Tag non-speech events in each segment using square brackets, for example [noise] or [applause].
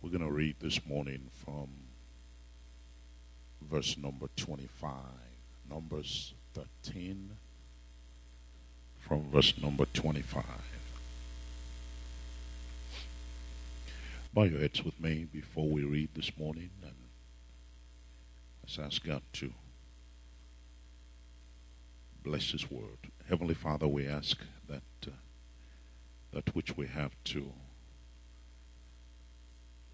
We're going to read this morning from verse number 25, Numbers 13, from verse number 25. Bow your heads with me before we read this morning, and let's ask God to bless His word. Heavenly Father, we ask that uh, that which we have to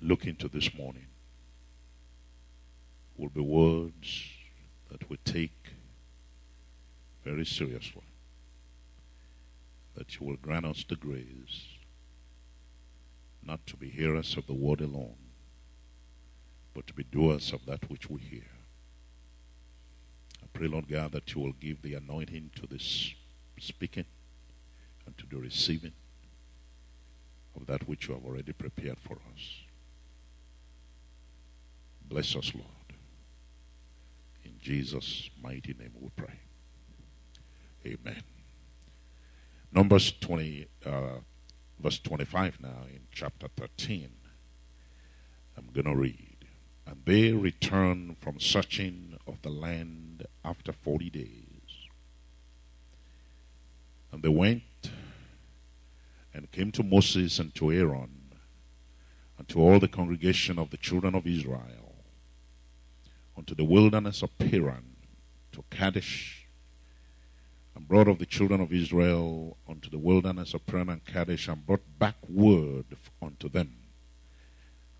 look into this morning will be words that we take very seriously. That you will grant us the grace not to be hearers of the word alone, but to be doers of that which we hear. I pray, Lord God, that you will give the anointing to this speaking and to the receiving of that which you have already prepared for us. Bless us, Lord. In Jesus' mighty name we pray. Amen. Numbers 20, uh, verse 25 now in chapter 13. I'm going to read. And they returned from searching of the land after 40 days. And they went and came to Moses and to Aaron and to all the congregation of the children of Israel unto the wilderness of Paran to Kadesh and brought of the children of Israel unto the wilderness of Paran and Kadesh and brought back word unto them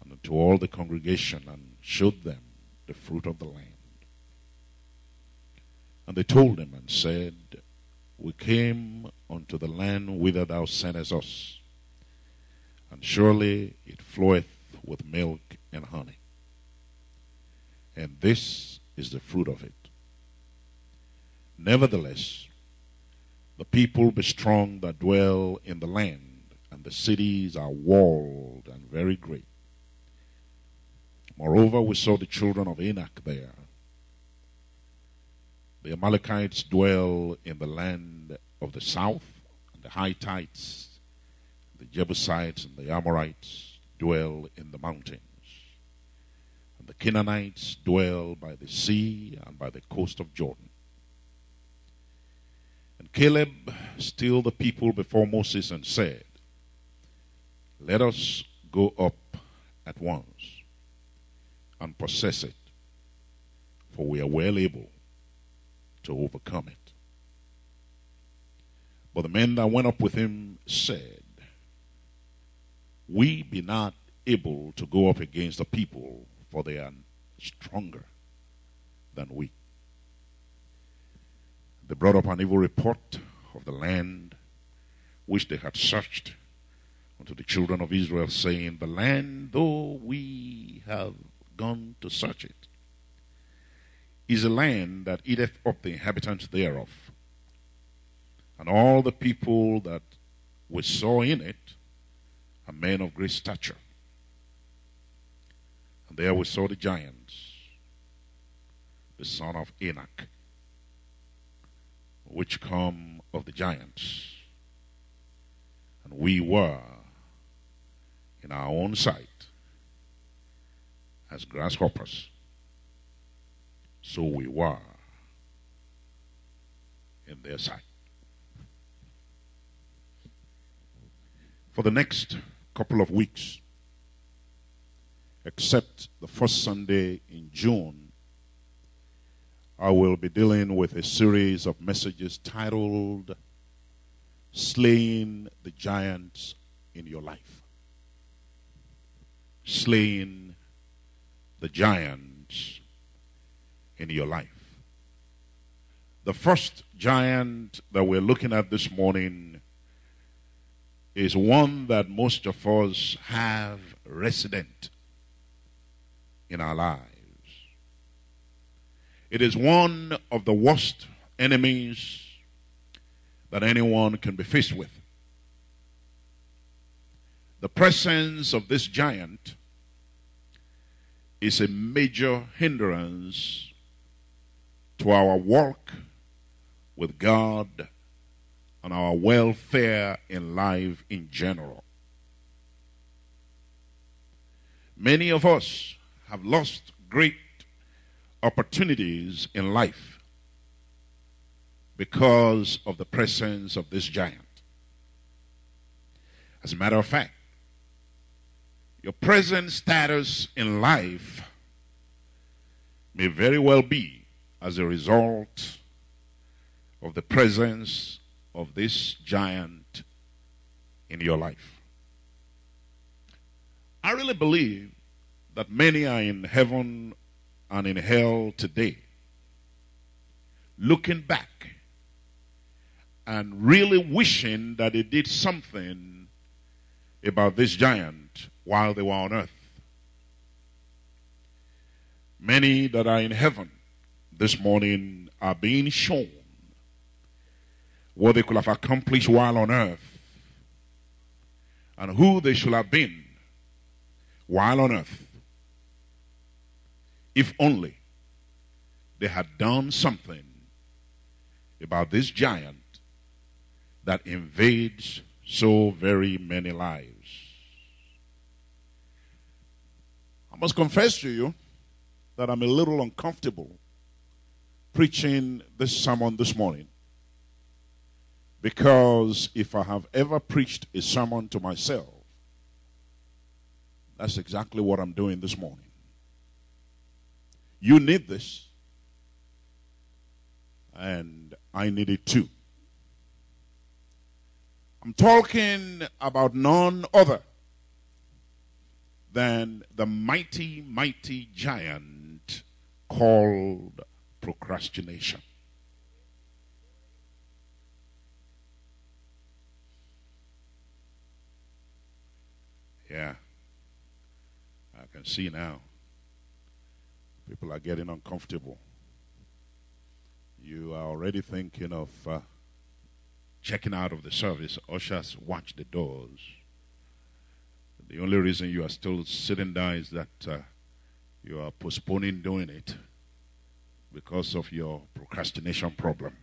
and unto all the congregation and showed them the fruit of the land. And they told him and said, We came unto the land whither thou sentest us, and surely it floweth with milk and honey. And this is the fruit of it. Nevertheless, the people be strong that dwell in the land, and the cities are walled and very great. Moreover, we saw the children of Anak there. The Amalekites dwell in the land of the south, and the Hittites, the Jebusites, and the Amorites dwell in the mountains. And the Canaanites dwell by the sea and by the coast of Jordan. And Caleb stilled the people before Moses and said, Let us go up at once and possess it, for we are well able to overcome it. But the men that went up with him said, We be not able to go up against the people, for they are stronger than we. They brought up an evil report of the land which they had searched unto the children of Israel, saying, The land, though we have gone to search it, is a land that eateth up the inhabitants thereof. And all the people that we saw in it are men of great stature. And there we saw the giants, the son of Anak, which come of the giants. And we were, in our own sight, as grasshoppers. So we were in their sight. For the next couple of weeks, except the first Sunday in June, I will be dealing with a series of messages titled Slaying the Giants in Your Life. Slaying the Giants in Your Life. The first giant that we're looking at this morning is one that most of us have resident in our lives. It is one of the worst enemies that anyone can be faced with. The presence of this giant is a major hindrance to our walk with God and our welfare in life in general. Many of us have lost great opportunities in life because of the presence of this giant. As a matter of fact, your present status in life may very well be as a result of the presence of this giant in your life. I really believe that many are in heaven and in hell today, looking back and really wishing that they did something about this giant while they were on earth. Many that are in heaven this morning are being shown what they could have accomplished while on earth and who they should have been while on earth if only they had done something about this giant that invades so very many lives. I must confess to you that I'm a little uncomfortable preaching this sermon this morning. Because if I have ever preached a sermon to myself, that's exactly what I'm doing this morning. You need this, and I need it too. I'm talking about none other than the mighty, mighty giant called procrastination. Yeah, I can see now. People are getting uncomfortable. You are already thinking of uh, checking out of the service. Ushers watch the doors. The only reason you are still sitting down is that uh, you are postponing doing it because of your procrastination problem.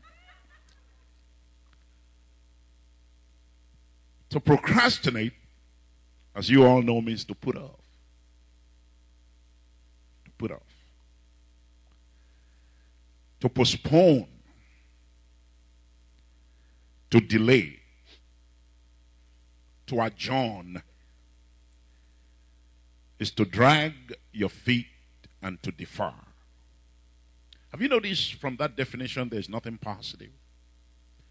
To procrastinate, as you all know, means to put off. To put off. To postpone. To delay. To adjourn. Is to drag your feet and to defer. Have you noticed from that definition there's nothing positive?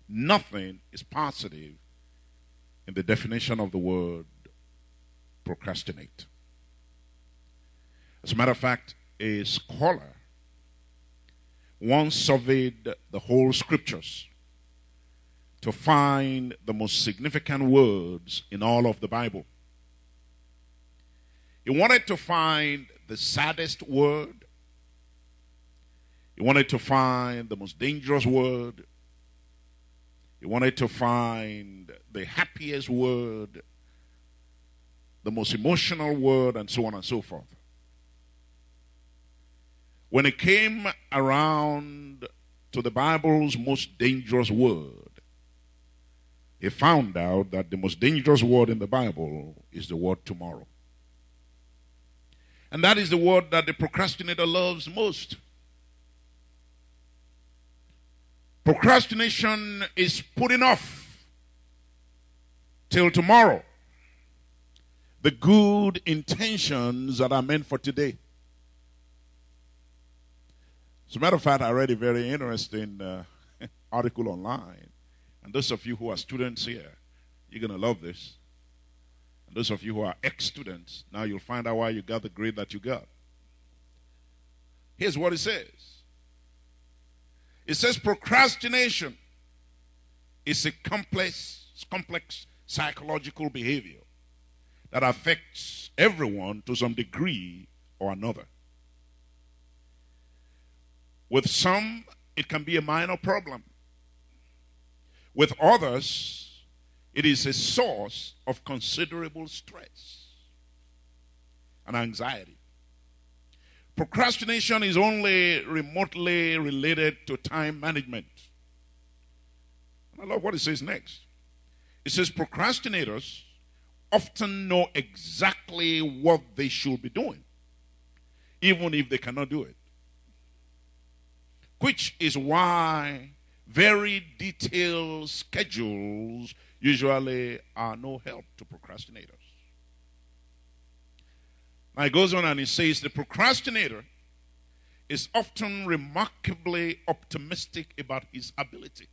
Nothing is positive in the definition of the word procrastinate. As a matter of fact, a scholar once surveyed the whole scriptures to find the most significant words in all of the Bible. He wanted to find the saddest word he wanted to find the most dangerous word. He wanted to find the happiest word, the most emotional word, and so on and so forth. When it came around to the Bible's most dangerous word, he found out that the most dangerous word in the Bible is the word tomorrow. And that is the word that the procrastinator loves most. Procrastination is putting off till tomorrow the good intentions that are meant for today. As a matter of fact, I read a very interesting uh, [laughs] article online. And those of you who are students here, you're going to love this. And those of you who are ex students, now you'll find out why you got the grade that you got. Here's what it says it says procrastination is a complex, complex psychological behavior that affects everyone to some degree or another. With some, it can be a minor problem. With others, it is a source of considerable stress and anxiety. Procrastination is only remotely related to time management. I love what it says next. It says procrastinators often know exactly what they should be doing, even if they cannot do it. Which is why very detailed schedules usually are no help to procrastinators. Now he goes on and he says the procrastinator is often remarkably optimistic about his ability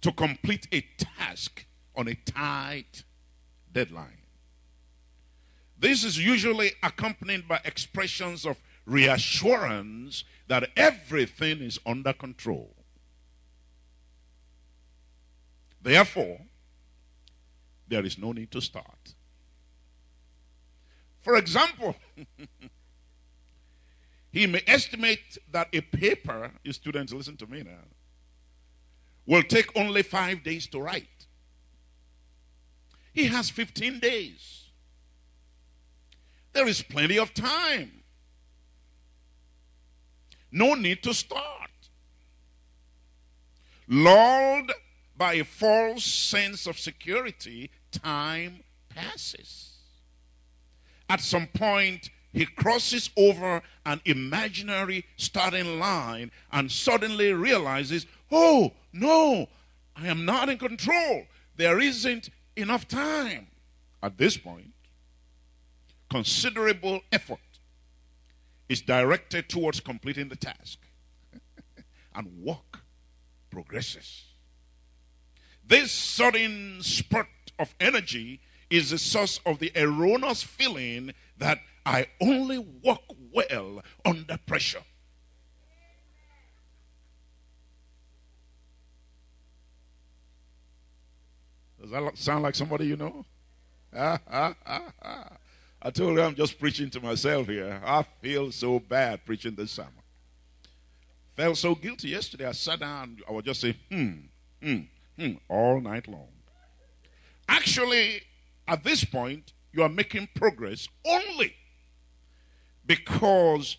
to complete a task on a tight deadline. This is usually accompanied by expressions of reassurance that everything is under control. Therefore, there is no need to start. For example, [laughs] he may estimate that a paper, you students listen to me now, will take only five days to write. He has 15 days. There is plenty of time. No need to start. Lulled by a false sense of security, time passes. At some point, he crosses over an imaginary starting line and suddenly realizes, oh, no, I am not in control. There isn't enough time. At this point, considerable effort is directed towards completing the task, [laughs] and work progresses. This sudden spurt of energy is the source of the erroneous feeling that I only work well under pressure. Does that sound like somebody you know? [laughs] I told you I'm just preaching to myself here. I feel so bad preaching this sermon. Felt so guilty yesterday. I sat down. I was just saying, hmm, hmm, hmm, all night long. Actually, at this point, you are making progress only because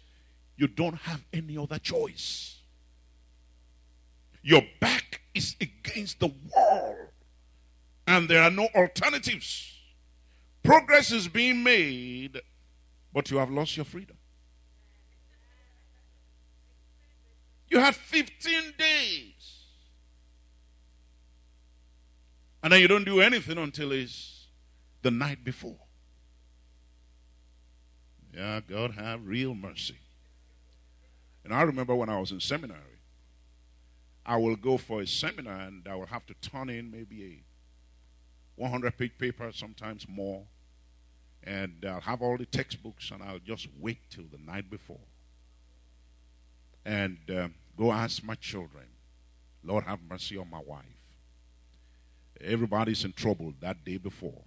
you don't have any other choice. Your back is against the wall, and there are no alternatives. Progress is being made, but you have lost your freedom. You had 15 days. And then you don't do anything until it's the night before. Yeah, God have real mercy. And I remember when I was in seminary, I will go for a seminar and I will have to turn in maybe a 100 page paper, sometimes more and I'll have all the textbooks and I'll just wait till the night before and um, go ask my children, Lord, have mercy on my wife. Everybody's in trouble that day before.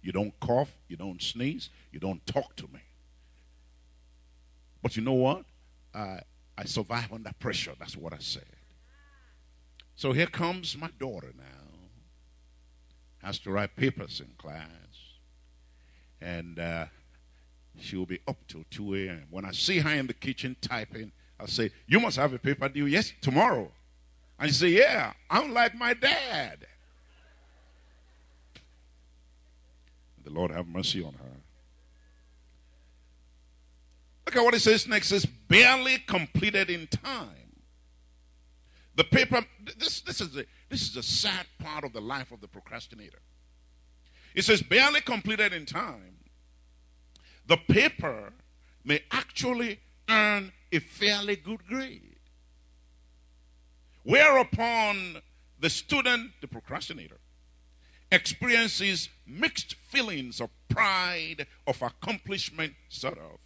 You don't cough, you don't sneeze, you don't talk to me. But you know what? I, I survive under pressure. That's what I said. So here comes my daughter now. Has to write papers in class and uh, she will be up till 2 a.m. When I see her in the kitchen typing, I'll say, You must have a paper due yes tomorrow. And she say, Yeah, I'm like my dad. The Lord have mercy on her. Look at what it says next. It says, barely completed in time. The paper, this, this, is a, this is a sad part of the life of the procrastinator. It says, barely completed in time, the paper may actually earn a fairly good grade. Whereupon the student, the procrastinator, experiences mixed feelings of pride, of accomplishment, sort of,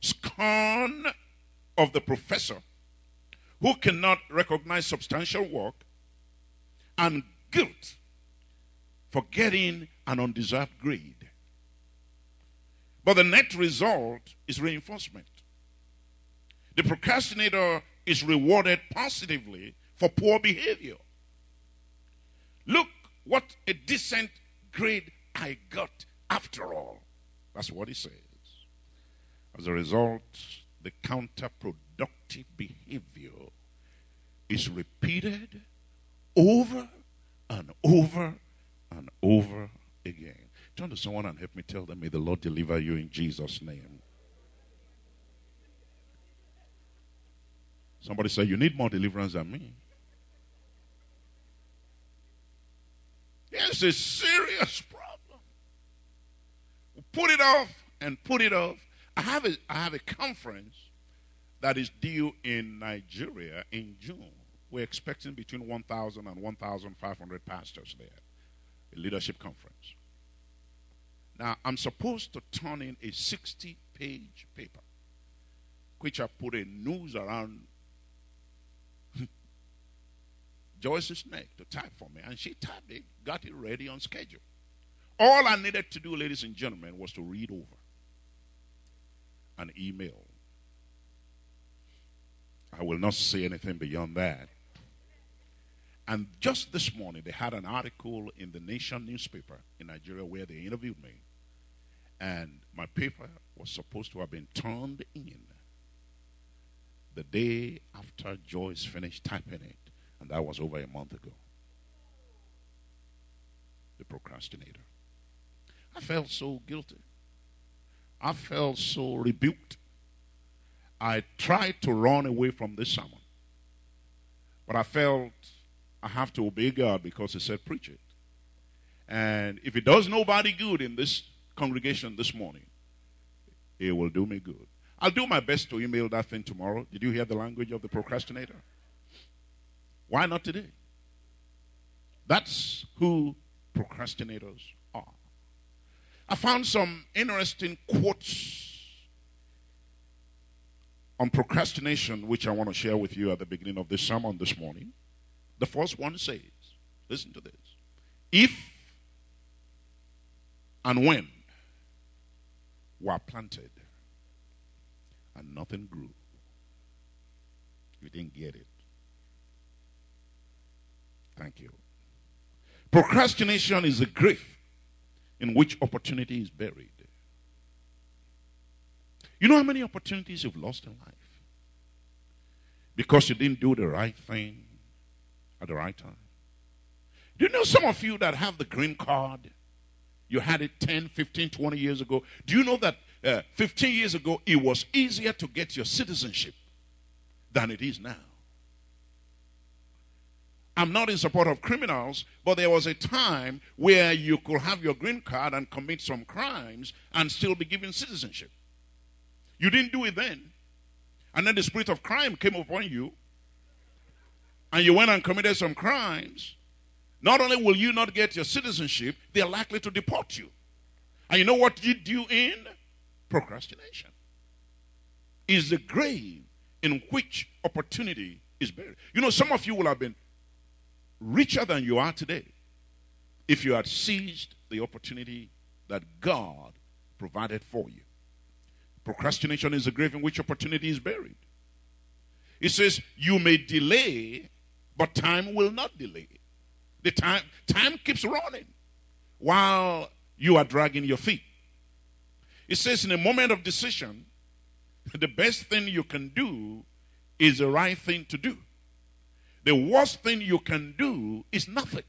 scorn of the professor who cannot recognize substantial work, and guilt for getting an undeserved grade. But the net result is reinforcement. The procrastinator is rewarded positively for poor behavior. Look what a decent grade I got after all. That's what he says. As a result, the counterproductive behavior is repeated over and over and over again. Turn to someone and help me tell them, May the Lord deliver you in Jesus' name. Somebody say, You need more deliverance than me. It's a serious problem. We put it off and put it off. I have a, I have a conference that is due in Nigeria in June. We're expecting between 1,000 and 1,500 pastors there, a leadership conference. Now, I'm supposed to turn in a 60 page paper, which I put a noose around [laughs] Joyce's neck to type for me. And she typed it, got it ready on schedule. All I needed to do, ladies and gentlemen, was to read over an email. I will not say anything beyond that. And just this morning, they had an article in the Nation newspaper in Nigeria where they interviewed me. And my paper was supposed to have been turned in the day after Joyce finished typing it. And that was over a month ago. The procrastinator. I felt so guilty. I felt so rebuked. I tried to run away from this sermon. But I felt I have to obey God because He said, preach it. And if it does nobody good in this congregation this morning, it will do me good. I'll do my best to email that thing tomorrow. Did you hear the language of the procrastinator? Why not today? That's who procrastinators are. I found some interesting quotes on procrastination, which I want to share with you at the beginning of this sermon this morning. The first one says, listen to this. If and when were planted and nothing grew, you didn't get it. Thank you. Procrastination is a grave in which opportunity is buried. You know how many opportunities you've lost in life? Because you didn't do the right thing at the right time. Do you know some of you that have the green card? You had it 10, 15, 20 years ago. Do you know that uh, 15 years ago it was easier to get your citizenship than it is now? I'm not in support of criminals, but there was a time where you could have your green card and commit some crimes and still be given citizenship. You didn't do it then. And then the spirit of crime came upon you, and you went and committed some crimes. Not only will you not get your citizenship, they're likely to deport you. And you know what you do in? Procrastination. Is the grave in which opportunity is buried. You know, some of you will have been richer than you are today if you had seized the opportunity that God provided for you. Procrastination is the grave in which opportunity is buried. It says, You may delay, but time will not delay. The time, time keeps running while you are dragging your feet. It says, In a moment of decision, the best thing you can do is the right thing to do. The worst thing you can do is nothing.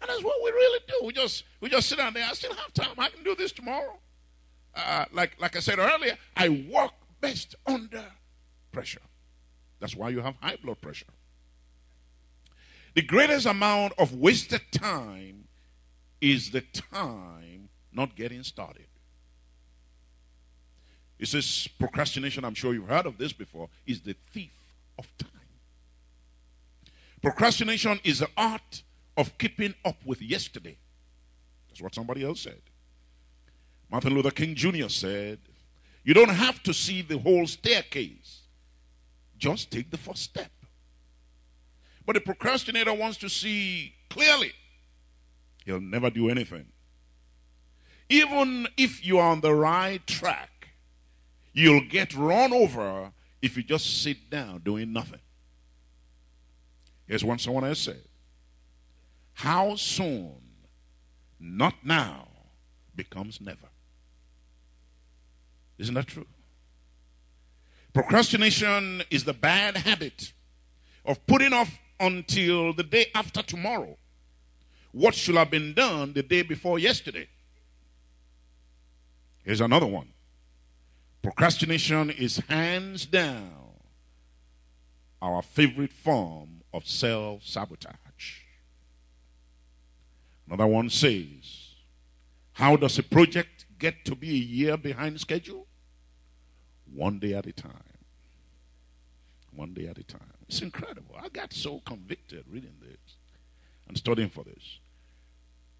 And that's what we really do. We just we just sit down there. I still have time. I can do this tomorrow. Uh, like like I said earlier, I work best under pressure. That's why you have high blood pressure. The greatest amount of wasted time is the time not getting started. It says procrastination, I'm sure you've heard of this before, is the thief of time. Procrastination is the art of keeping up with yesterday. That's what somebody else said. Martin Luther King Jr. said, You don't have to see the whole staircase, just take the first step. But the procrastinator wants to see clearly, he'll never do anything. Even if you are on the right track, you'll get run over if you just sit down doing nothing. Here's what someone else said How soon, not now, becomes never. Isn't that true? Procrastination is the bad habit of putting off until the day after tomorrow what should have been done the day before yesterday. Here's another one. Procrastination is hands down our favorite form of self sabotage. Another one says, How does a project get to be a year behind schedule? One day at a time. One day at a time. It's incredible. I got so convicted reading this and studying for this.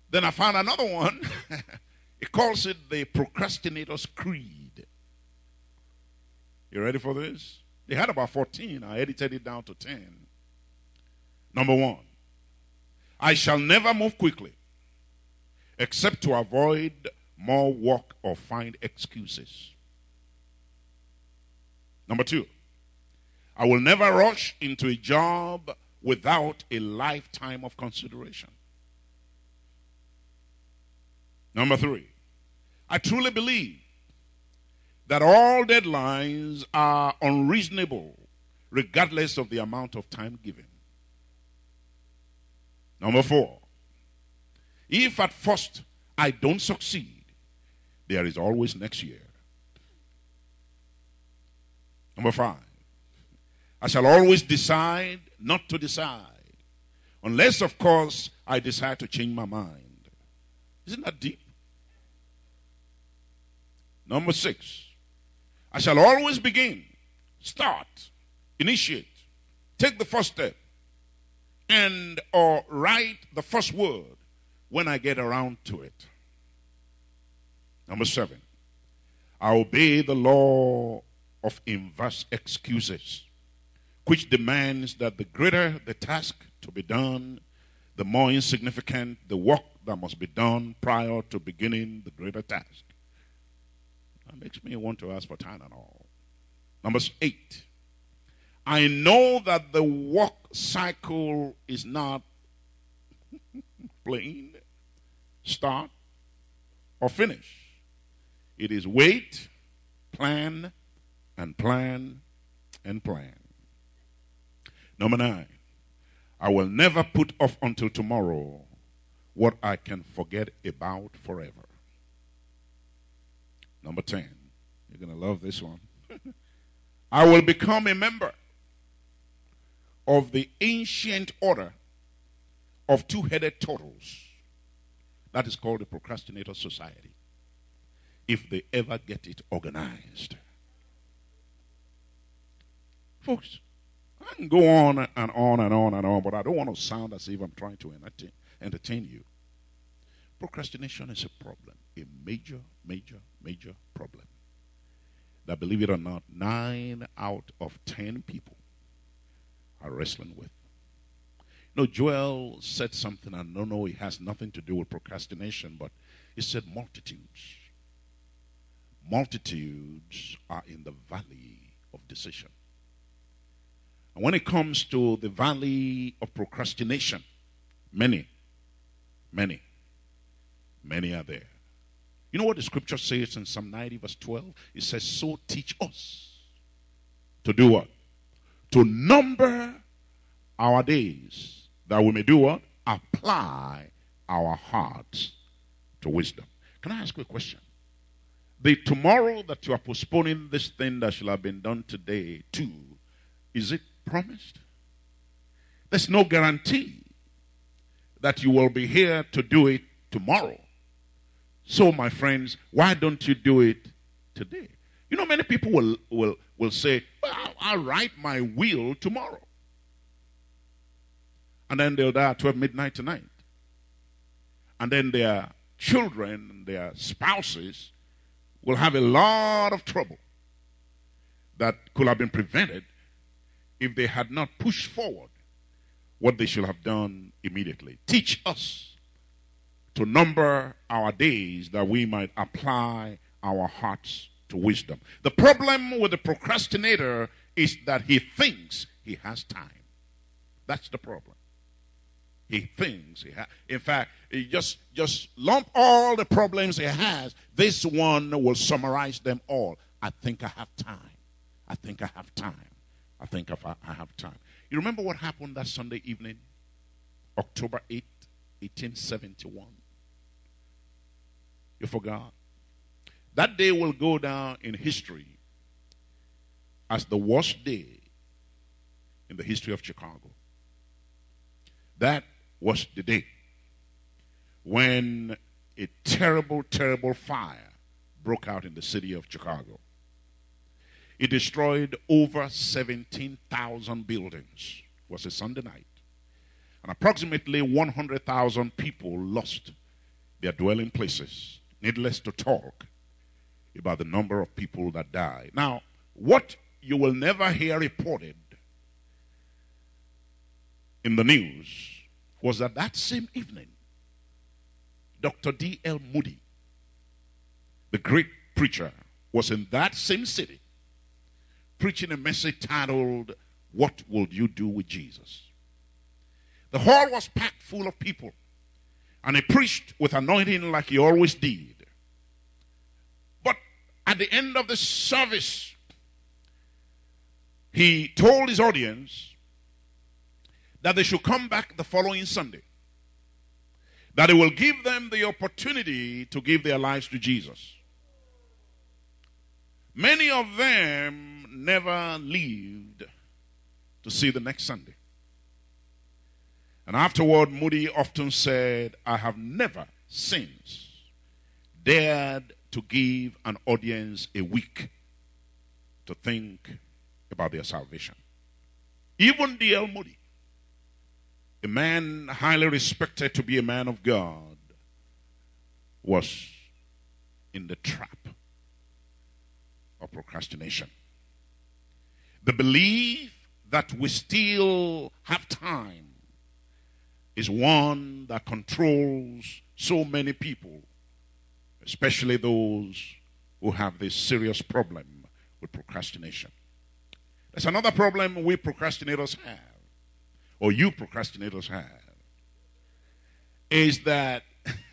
Then I found another one. [laughs] it calls it the procrastinator's creed. You ready for this? They had about 14. I edited it down to 10. Number one, I shall never move quickly except to avoid more work or find excuses. Number two, I will never rush into a job without a lifetime of consideration. Number three, I truly believe that all deadlines are unreasonable regardless of the amount of time given. Number four, if at first I don't succeed, there is always next year. Number five, I shall always decide not to decide, unless, of course, I decide to change my mind. Isn't that deep? Number six, I shall always begin, start, initiate, take the first step, and or write the first word when I get around to it. Number seven, I obey the law of inverse excuses, which demands that the greater the task to be done, the more insignificant the work that must be done prior to beginning the greater task. That makes me want to ask for time and all. Number eight. I know that the work cycle is not [laughs] plain, start, or finish. It is wait, plan, and plan, and plan. Number nine. I will never put off until tomorrow what I can forget about forever. Number 10. You're going to love this one. [laughs] I will become a member of the ancient order of two headed turtles. That is called the Procrastinator Society. If they ever get it organized. Folks, I can go on and on and on and on, but I don't want to sound as if I'm trying to entertain, entertain you. Procrastination is a problem, a major, major, major problem. That, believe it or not, nine out of ten people are wrestling with. You know, Joel said something, I don't know, it has nothing to do with procrastination, but he said multitudes. Multitudes are in the valley of decision. And when it comes to the valley of procrastination, many, many Many are there. You know what the scripture says in Psalm 90, verse 12? It says, So teach us to do what? To number our days, that we may do what? Apply our hearts to wisdom. Can I ask you a question? The tomorrow that you are postponing this thing that should have been done today to, is it promised? There's no guarantee that you will be here to do it tomorrow. So, my friends, why don't you do it today? You know, many people will, will, will say, well, I'll write my will tomorrow. And then they'll die at 12 midnight tonight. And then their children, their spouses, will have a lot of trouble that could have been prevented if they had not pushed forward what they should have done immediately. Teach us to number our days that we might apply our hearts to wisdom. The problem with the procrastinator is that he thinks he has time. That's the problem. He thinks he has. In fact, he just just lump all the problems he has. This one will summarize them all. I think I have time. I think I have time. I think if I have time. You remember what happened that Sunday evening, October 8th? 1871. You forgot. That day will go down in history as the worst day in the history of Chicago. That was the day when a terrible, terrible fire broke out in the city of Chicago. It destroyed over 17,000 buildings. It was a Sunday night. And approximately 100,000 people lost their dwelling places. Needless to talk about the number of people that died. Now, what you will never hear reported in the news was that that same evening, Dr. D.L. Moody, the great preacher, was in that same city preaching a message titled, What Will You Do with Jesus? The hall was packed full of people, and he preached with anointing like he always did. But at the end of the service, he told his audience that they should come back the following Sunday. That he will give them the opportunity to give their lives to Jesus. Many of them never lived to see the next Sunday. And afterward, Moody often said, I have never since dared to give an audience a week to think about their salvation. Even D.L. Moody, a man highly respected to be a man of God, was in the trap of procrastination. The belief that we still have time is one that controls so many people, especially those who have this serious problem with procrastination. There's another problem we procrastinators have, or you procrastinators have, is that [laughs]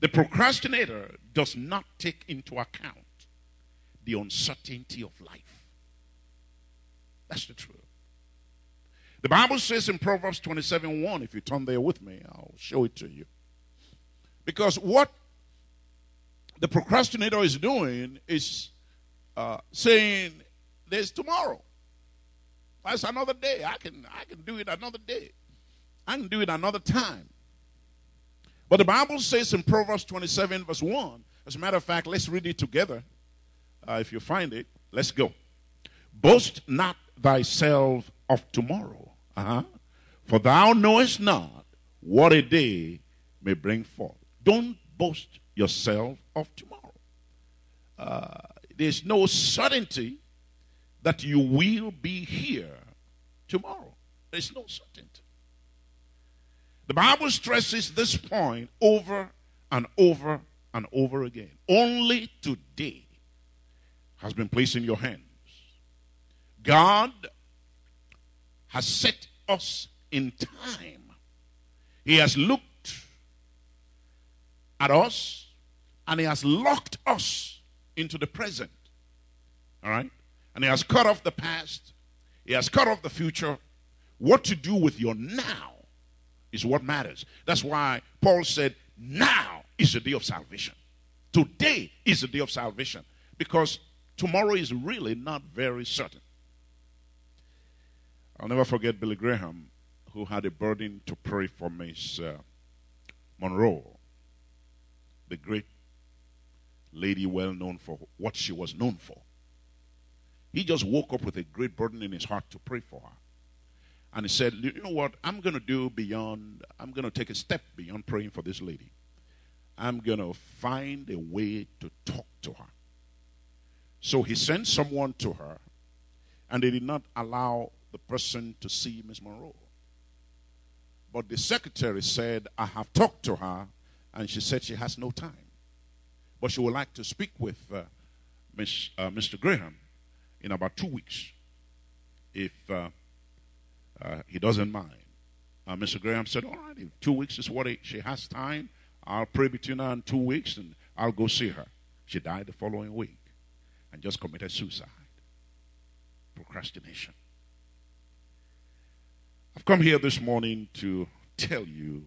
the procrastinator does not take into account the uncertainty of life. That's the truth. The Bible says in Proverbs 27 1, if you turn there with me, I'll show it to you. Because what the procrastinator is doing is uh, saying, There's tomorrow. That's another day. I can, I can do it another day. I can do it another time. But the Bible says in Proverbs 27, verse 1, as a matter of fact, let's read it together. Uh, if you find it, let's go. Boast not thyself of tomorrow, uh-huh. for thou knowest not what a day may bring forth. Don't boast yourself of tomorrow. Uh, there's no certainty that you will be here tomorrow. There's no certainty. The Bible stresses this point over and over and over again. Only today has been placed in your hands. God has set us in time. He has looked at us and He has locked us into the present. All right? And He has cut off the past, He has cut off the future. What to do with your now is what matters. That's why Paul said, Now is the day of salvation. Today is the day of salvation. Because tomorrow is really not very certain. I'll never forget Billy Graham, who had a burden to pray for Miss uh, Monroe, the great lady well known for what she was known for. He just woke up with a great burden in his heart to pray for her. And he said, You know what? I'm going to do beyond, I'm going to take a step beyond praying for this lady. I'm going to find a way to talk to her. So he sent someone to her, and they did not allow the person to see Miss Monroe. But the secretary said, I have talked to her, and she said she has no time. But she would like to speak with uh, Miss, uh, Mr. Graham in about two weeks, if uh, uh he doesn't mind. Uh, Mr. Graham said, All right, if two weeks is what it, she has time, I'll pray between her and two weeks, and I'll go see her. She died the following week and just committed suicide. Procrastination. I've come here this morning to tell you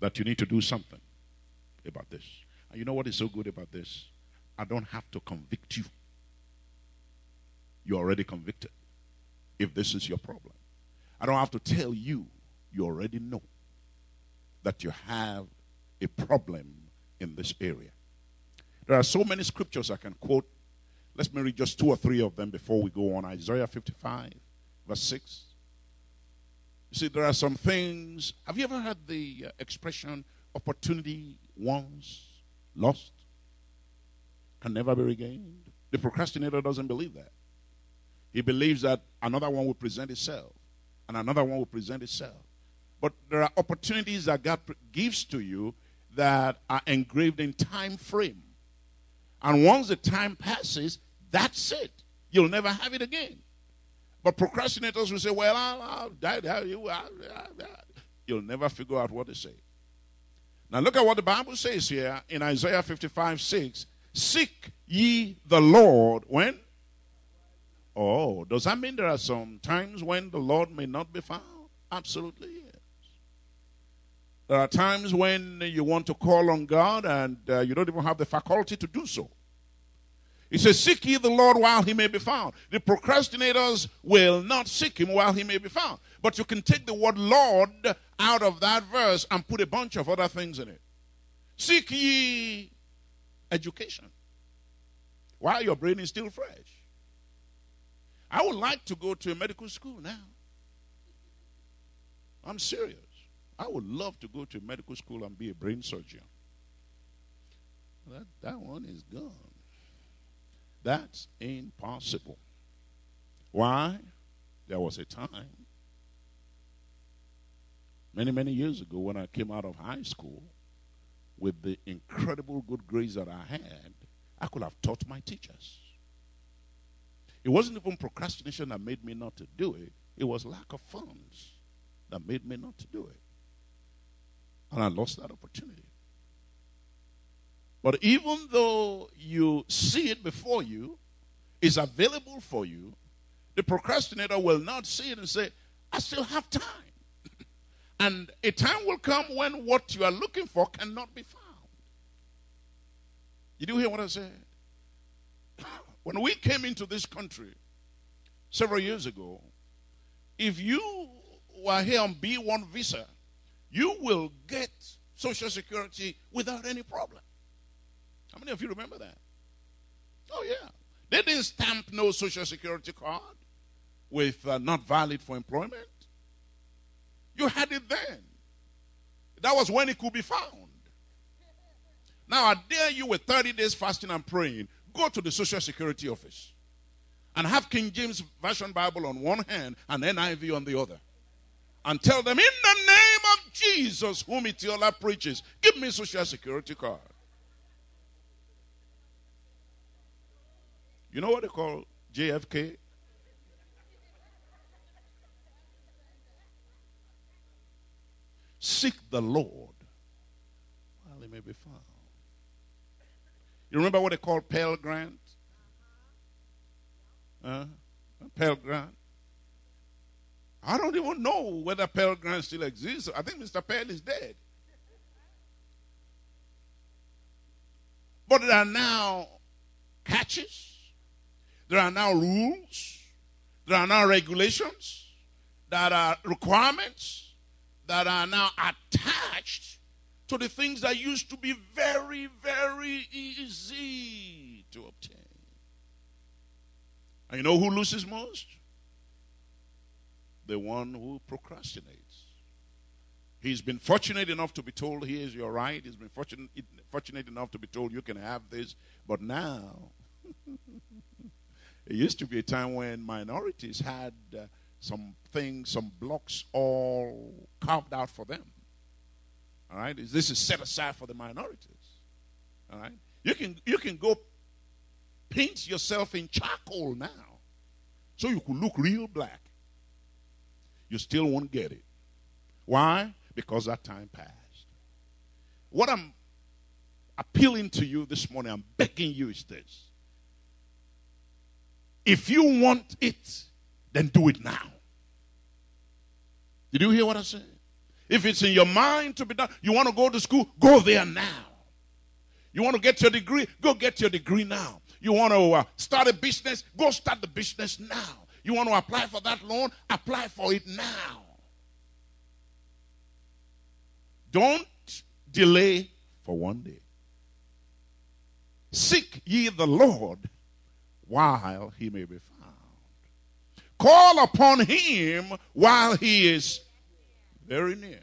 that you need to do something about this. And you know what is so good about this? I don't have to convict you. You're already convicted if this is your problem. I don't have to tell you. You already know that you have a problem in this area. There are so many scriptures I can quote. Let me read just two or three of them before we go on. Isaiah 55, verse 6. You see, there are some things. Have you ever heard the uh, expression opportunity once lost can never be regained? The procrastinator doesn't believe that. He believes that another one will present itself, and another one will present itself. But there are opportunities that God gives to you that are engraved in time frame. And once the time passes, that's it. You'll never have it again. But procrastinators will say, Well, I'll, I'll die. You, I'll, I'll, You'll never figure out what to say. Now, look at what the Bible says here in Isaiah 55 6. Seek ye the Lord when? Oh, does that mean there are some times when the Lord may not be found? Absolutely, yes. There are times when you want to call on God and uh, you don't even have the faculty to do so. He says, Seek ye the Lord while he may be found. The procrastinators will not seek him while he may be found. But you can take the word Lord out of that verse and put a bunch of other things in it. Seek ye education while your brain is still fresh. I would like to go to a medical school now. I'm serious. I would love to go to a medical school and be a brain surgeon. That, that one is gone. That's impossible. Why? There was a time, many, many years ago, when I came out of high school, with the incredible good grades that I had, I could have taught my teachers. It wasn't even procrastination that made me not to do it, it was lack of funds that made me not to do it. And I lost that opportunity. But even though you see it before you, it's available for you, the procrastinator will not see it and say, I still have time. [clears throat] and a time will come when what you are looking for cannot be found. You do hear what I said? [clears throat] When we came into this country several years ago, if you were here on B1 visa, you will get Social Security without any problem. How many of you remember that? Oh, yeah. They didn't stamp no Social Security card with uh, not valid for employment. You had it then. That was when it could be found. Now, I dare you with 30 days fasting and praying, go to the Social Security office and have King James Version Bible on one hand and NIV on the other and tell them, in the name of Jesus, whom Itiola preaches, give me social security card. You know what they call JFK? Seek the Lord while he may be found. You remember what they call Pell Grant? Uh, Pell Grant. I don't even know whether Pell Grant still exists. I think Mr. Pell is dead. But there are now catches, there are now rules, there are now regulations that are requirements that are now attached to the things that used to be very, very easy to obtain. And you know who loses most? the one who procrastinates. He's been fortunate enough to be told, here's your right. He's been fortunate, fortunate enough to be told, you can have this. But now, [laughs] it used to be a time when minorities had uh, some things, some blocks all carved out for them. All right? This is set aside for the minorities. All right? You can, you can go paint yourself in charcoal now so you could look real black you still won't get it. Why? Because that time passed. What I'm appealing to you this morning, I'm begging you is this. If you want it, then do it now. Did you hear what I said? If it's in your mind to be done, you want to go to school, go there now. You want to get your degree, go get your degree now. You want to uh, start a business, go start the business now. You want to apply for that loan, apply for it now. Don't delay for one day. Seek ye the Lord while he may be found. Call upon him while he is very near.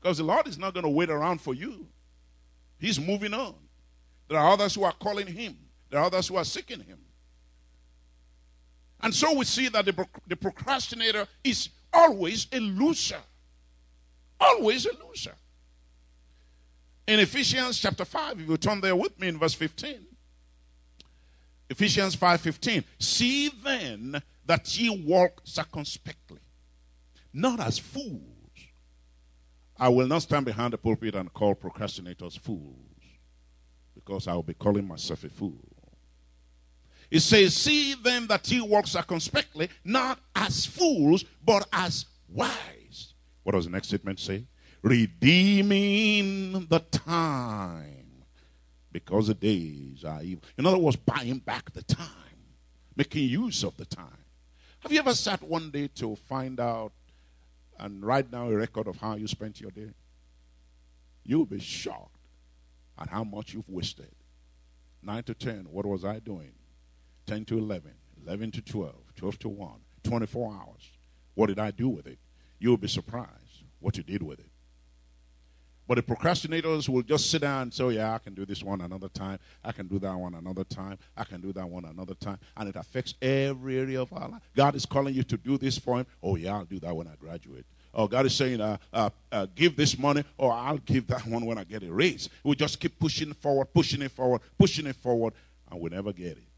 Because the Lord is not going to wait around for you. He's moving on. There are others who are calling him. There are others who are seeking him. And so we see that the, the procrastinator is always a loser. Always a loser. In Ephesians chapter 5, if you turn there with me in verse 15. Ephesians 5:15. See then that ye walk circumspectly, not as fools. I will not stand behind the pulpit and call procrastinators fools, because I will be calling myself a fool. It says, See then that ye walk circumspectly, not as fools, but as wise. What does the next statement say? Redeeming the time because the days are evil. In other words, buying back the time, making use of the time. Have you ever sat one day to find out and write down a record of how you spent your day? You'll be shocked at how much you've wasted. 9 to 10, what was I doing? 10 to 11, 11 to 12, 12 to 1, 24 hours. What did I do with it? You'll be surprised what you did with it. But the procrastinators will just sit down and say, oh, yeah, I can do this one another time. I can do that one another time. I can do that one another time. And it affects every area of our life. God is calling you to do this for Him. Oh, yeah, I'll do that when I graduate. Oh, God is saying, uh, uh, uh, give this money, or I'll give that one when I get a raise. We just keep pushing forward, pushing it forward, pushing it forward, and we never get it.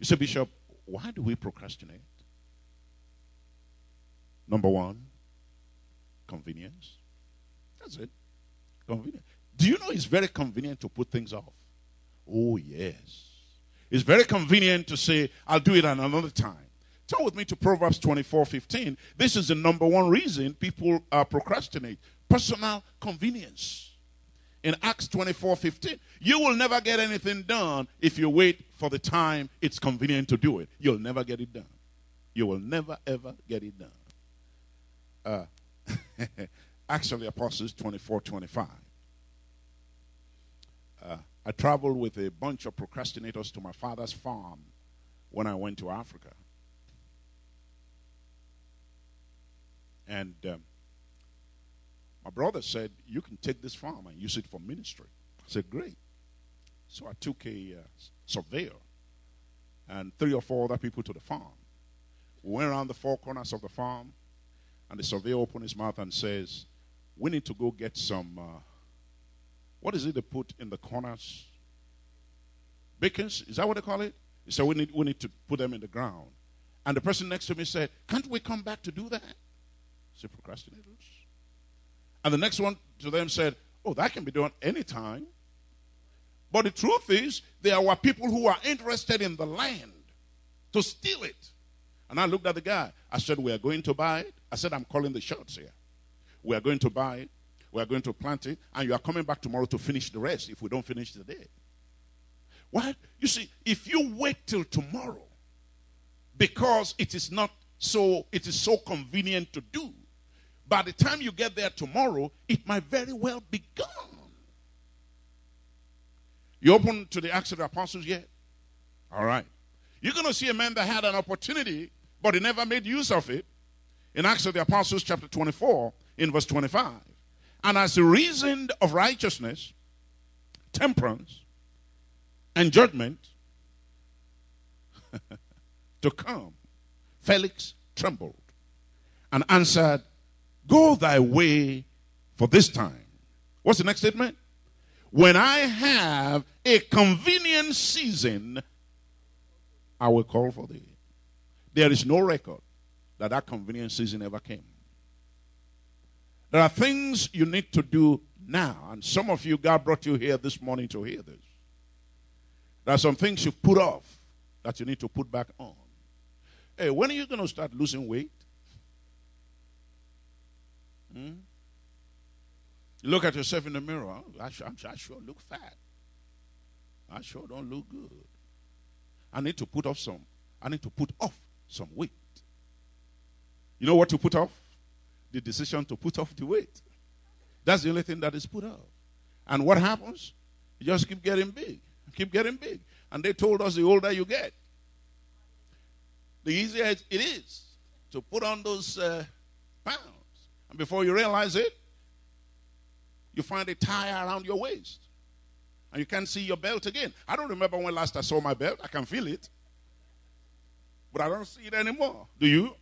You say, Bishop, why do we procrastinate? Number one, convenience. That's it. Convenient. Do you know it's very convenient to put things off? Oh, yes. It's very convenient to say, I'll do it at another time. Turn with me to Proverbs 24 15. This is the number one reason people uh, procrastinate personal convenience. In Acts 24 15, you will never get anything done if you wait for the time it's convenient to do it. You'll never get it done. You will never, ever get it done. Uh, [laughs] Actually, Apostles 24 25. Uh, I traveled with a bunch of procrastinators to my father's farm when I went to Africa. And um, my brother said, You can take this farm and use it for ministry. I said, Great. So I took a uh, surveyor and three or four other people to the farm. We went around the four corners of the farm, and the surveyor opened his mouth and says, we need to go get some, uh, what is it they put in the corners? Bacons? Is that what they call it? He said, we need, we need to put them in the ground. And the person next to me said, Can't we come back to do that? I said, Procrastinators. And the next one to them said, Oh, that can be done anytime. But the truth is, there were people who are interested in the land to steal it. And I looked at the guy. I said, We are going to buy it. I said, I'm calling the shots here. We are going to buy it. We are going to plant it. And you are coming back tomorrow to finish the rest if we don't finish today. What? You see, if you wait till tomorrow, because it is not so, it is so convenient to do, by the time you get there tomorrow, it might very well be gone. You open to the Acts of the Apostles yet? All right. You're going to see a man that had an opportunity, but he never made use of it. In Acts of the Apostles, chapter 24, in verse 25. And as a reason of righteousness, temperance, and judgment [laughs] to come, Felix trembled and answered, Go thy way for this time. What's the next statement? When I have a convenient season, I will call for thee. There is no record that that convenient season ever came. There are things you need to do now. And some of you, God brought you here this morning to hear this. There are some things you've put off that you need to put back on. Hey, when are you going to start losing weight? Hmm? You look at yourself in the mirror. I, sure, I sure look fat. I sure don't look good. I need to put off some. I need to put off some weight. You know what to put off? The decision to put off the weight. That's the only thing that is put off. And what happens? You just keep getting big. Keep getting big. And they told us the older you get, the easier it is to put on those uh, pounds. And before you realize it, you find a tie around your waist. And you can't see your belt again. I don't remember when last I saw my belt. I can feel it. But I don't see it anymore. Do you?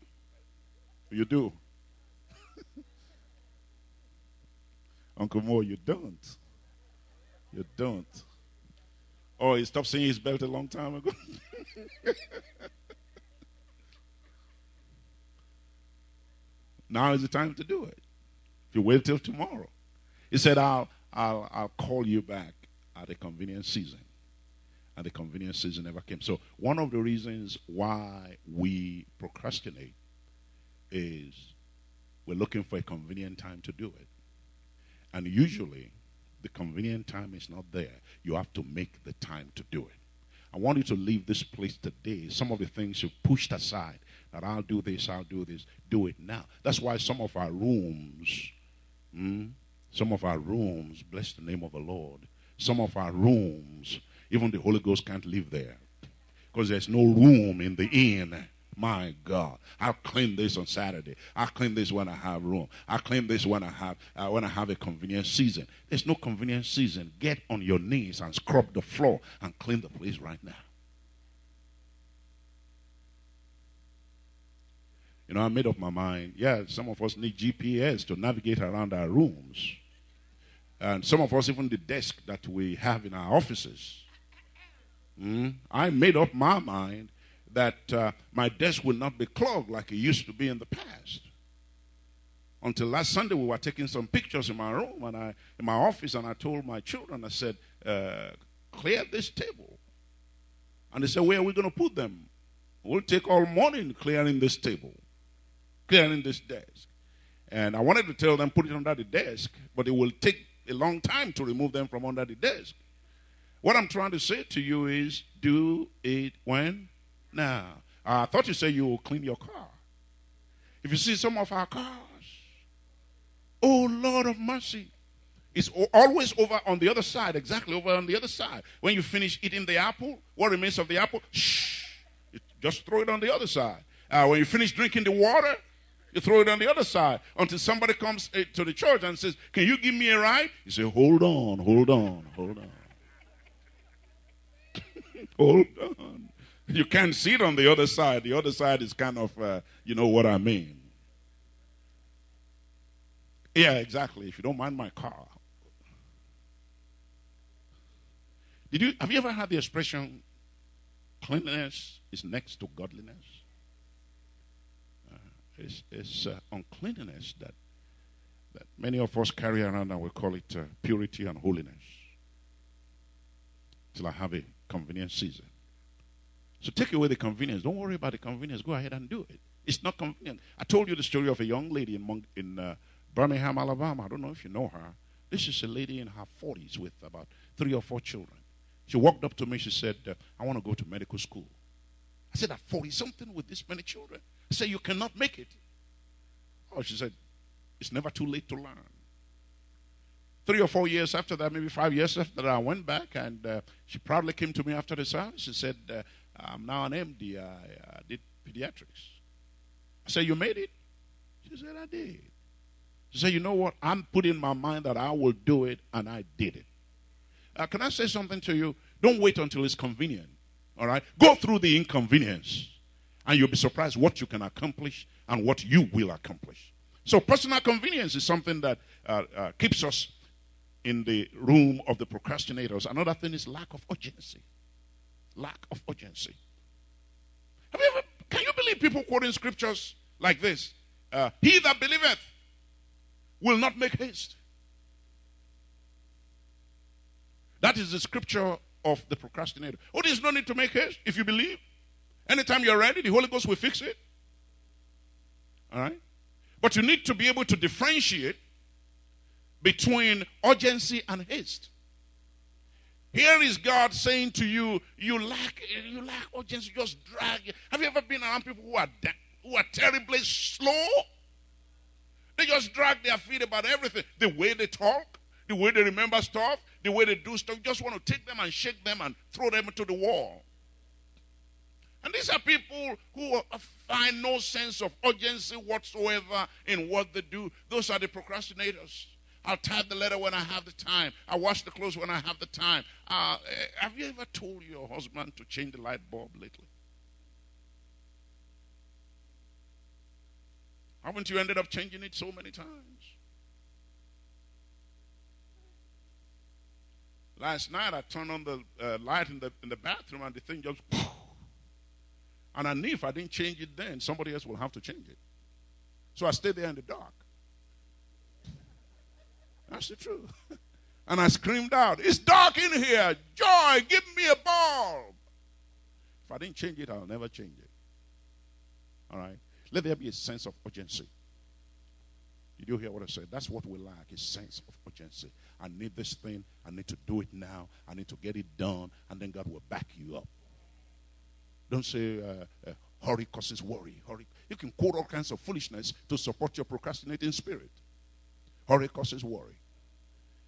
You do. Uncle Mo, you don't. You don't. Oh, he stopped seeing his belt a long time ago. [laughs] now is the time to do it. If you wait till tomorrow. He said, I'll, I'll, I'll call you back at a convenient season. And the convenient season never came. So, one of the reasons why we procrastinate is we're looking for a convenient time to do it. And usually, the convenient time is not there. You have to make the time to do it. I want you to leave this place today. Some of the things you've pushed aside, that I'll do this, I'll do this, do it now. That's why some of our rooms, hmm, some of our rooms, bless the name of the Lord, some of our rooms, even the Holy Ghost can't live there because there's no room in the inn my God, I'll clean this on Saturday. I'll clean this when I have room. I'll clean this when I have uh, when I have a convenient season. There's no convenient season. Get on your knees and scrub the floor and clean the place right now. You know, I made up my mind. Yeah, some of us need GPS to navigate around our rooms. And some of us, even the desk that we have in our offices. Mm, I made up my mind that uh, my desk will not be clogged like it used to be in the past. Until last Sunday, we were taking some pictures in my room and I, in my office, and I told my children, I said, uh, "Clear this table." And they said, "Where are we going to put them?" We'll take all morning clearing this table, clearing this desk. And I wanted to tell them put it under the desk, but it will take a long time to remove them from under the desk. What I'm trying to say to you is do it when now, I thought you said you will clean your car. If you see some of our cars, oh Lord of mercy, it's always over on the other side, exactly over on the other side. When you finish eating the apple, what remains of the apple? Shh, just throw it on the other side. Uh, when you finish drinking the water, you throw it on the other side until somebody comes uh, to the church and says, Can you give me a ride? You say, Hold on, hold on, hold on. [laughs] hold on. You can't see it on the other side. The other side is kind of, uh, you know what I mean. Yeah, exactly. If you don't mind my car. Did you have you ever had the expression cleanliness is next to godliness? Uh, it's it's uh, uncleanliness that that many of us carry around and we call it purity and holiness. Till I have a convenient season. So take away the convenience. Don't worry about the convenience. Go ahead and do it. It's not convenient. I told you the story of a young lady in, in uh, Birmingham, Alabama. I don't know if you know her. This is a lady in her 40s with about three or four children. She walked up to me. She said, uh, I want to go to medical school. I said, At 40 something with this many children? I said, You cannot make it. Oh, she said, It's never too late to learn. Three or four years after that, maybe five years after that, I went back and uh, she proudly came to me after the service. She said, I'm now an MD. I, I did pediatrics. I said, You made it? She said, I did. She said, You know what? I'm putting my mind that I will do it, and I did it. Uh, can I say something to you? Don't wait until it's convenient. All right? Go through the inconvenience, and you'll be surprised what you can accomplish and what you will accomplish. So, personal convenience is something that uh, uh, keeps us in the room of the procrastinators. Another thing is lack of urgency lack of urgency. Have you ever, can you believe people quoting scriptures like this? Uh, he that believeth will not make haste. That is the scripture of the procrastinator. Oh, there's no need to make haste if you believe. Anytime you're ready, the Holy Ghost will fix it. All right? But you need to be able to differentiate between urgency and haste. Here is God saying to you, you lack, you lack urgency, just drag. Have you ever been around people who are who are terribly slow? They just drag their feet about everything. The way they talk, the way they remember stuff, the way they do stuff. You just want to take them and shake them and throw them into the wall. And these are people who find no sense of urgency whatsoever in what they do. Those are the procrastinators. I'll type the letter when I have the time. I wash the clothes when I have the time. Uh, have you ever told your husband to change the light bulb lately? Haven't you ended up changing it so many times? Last night I turned on the uh, light in the in the bathroom and the thing just. And I knew if I didn't change it then, somebody else will have to change it. So I stayed there in the dark. That's the truth. [laughs] and I screamed out, It's dark in here. Joy, give me a bulb. If I didn't change it, I'll never change it. All right? Let there be a sense of urgency. Did you hear what I said? That's what we lack a sense of urgency. I need this thing. I need to do it now. I need to get it done. And then God will back you up. Don't say, uh, uh, hurry causes worry. Hurry. You can quote all kinds of foolishness to support your procrastinating spirit. Hurry causes worry.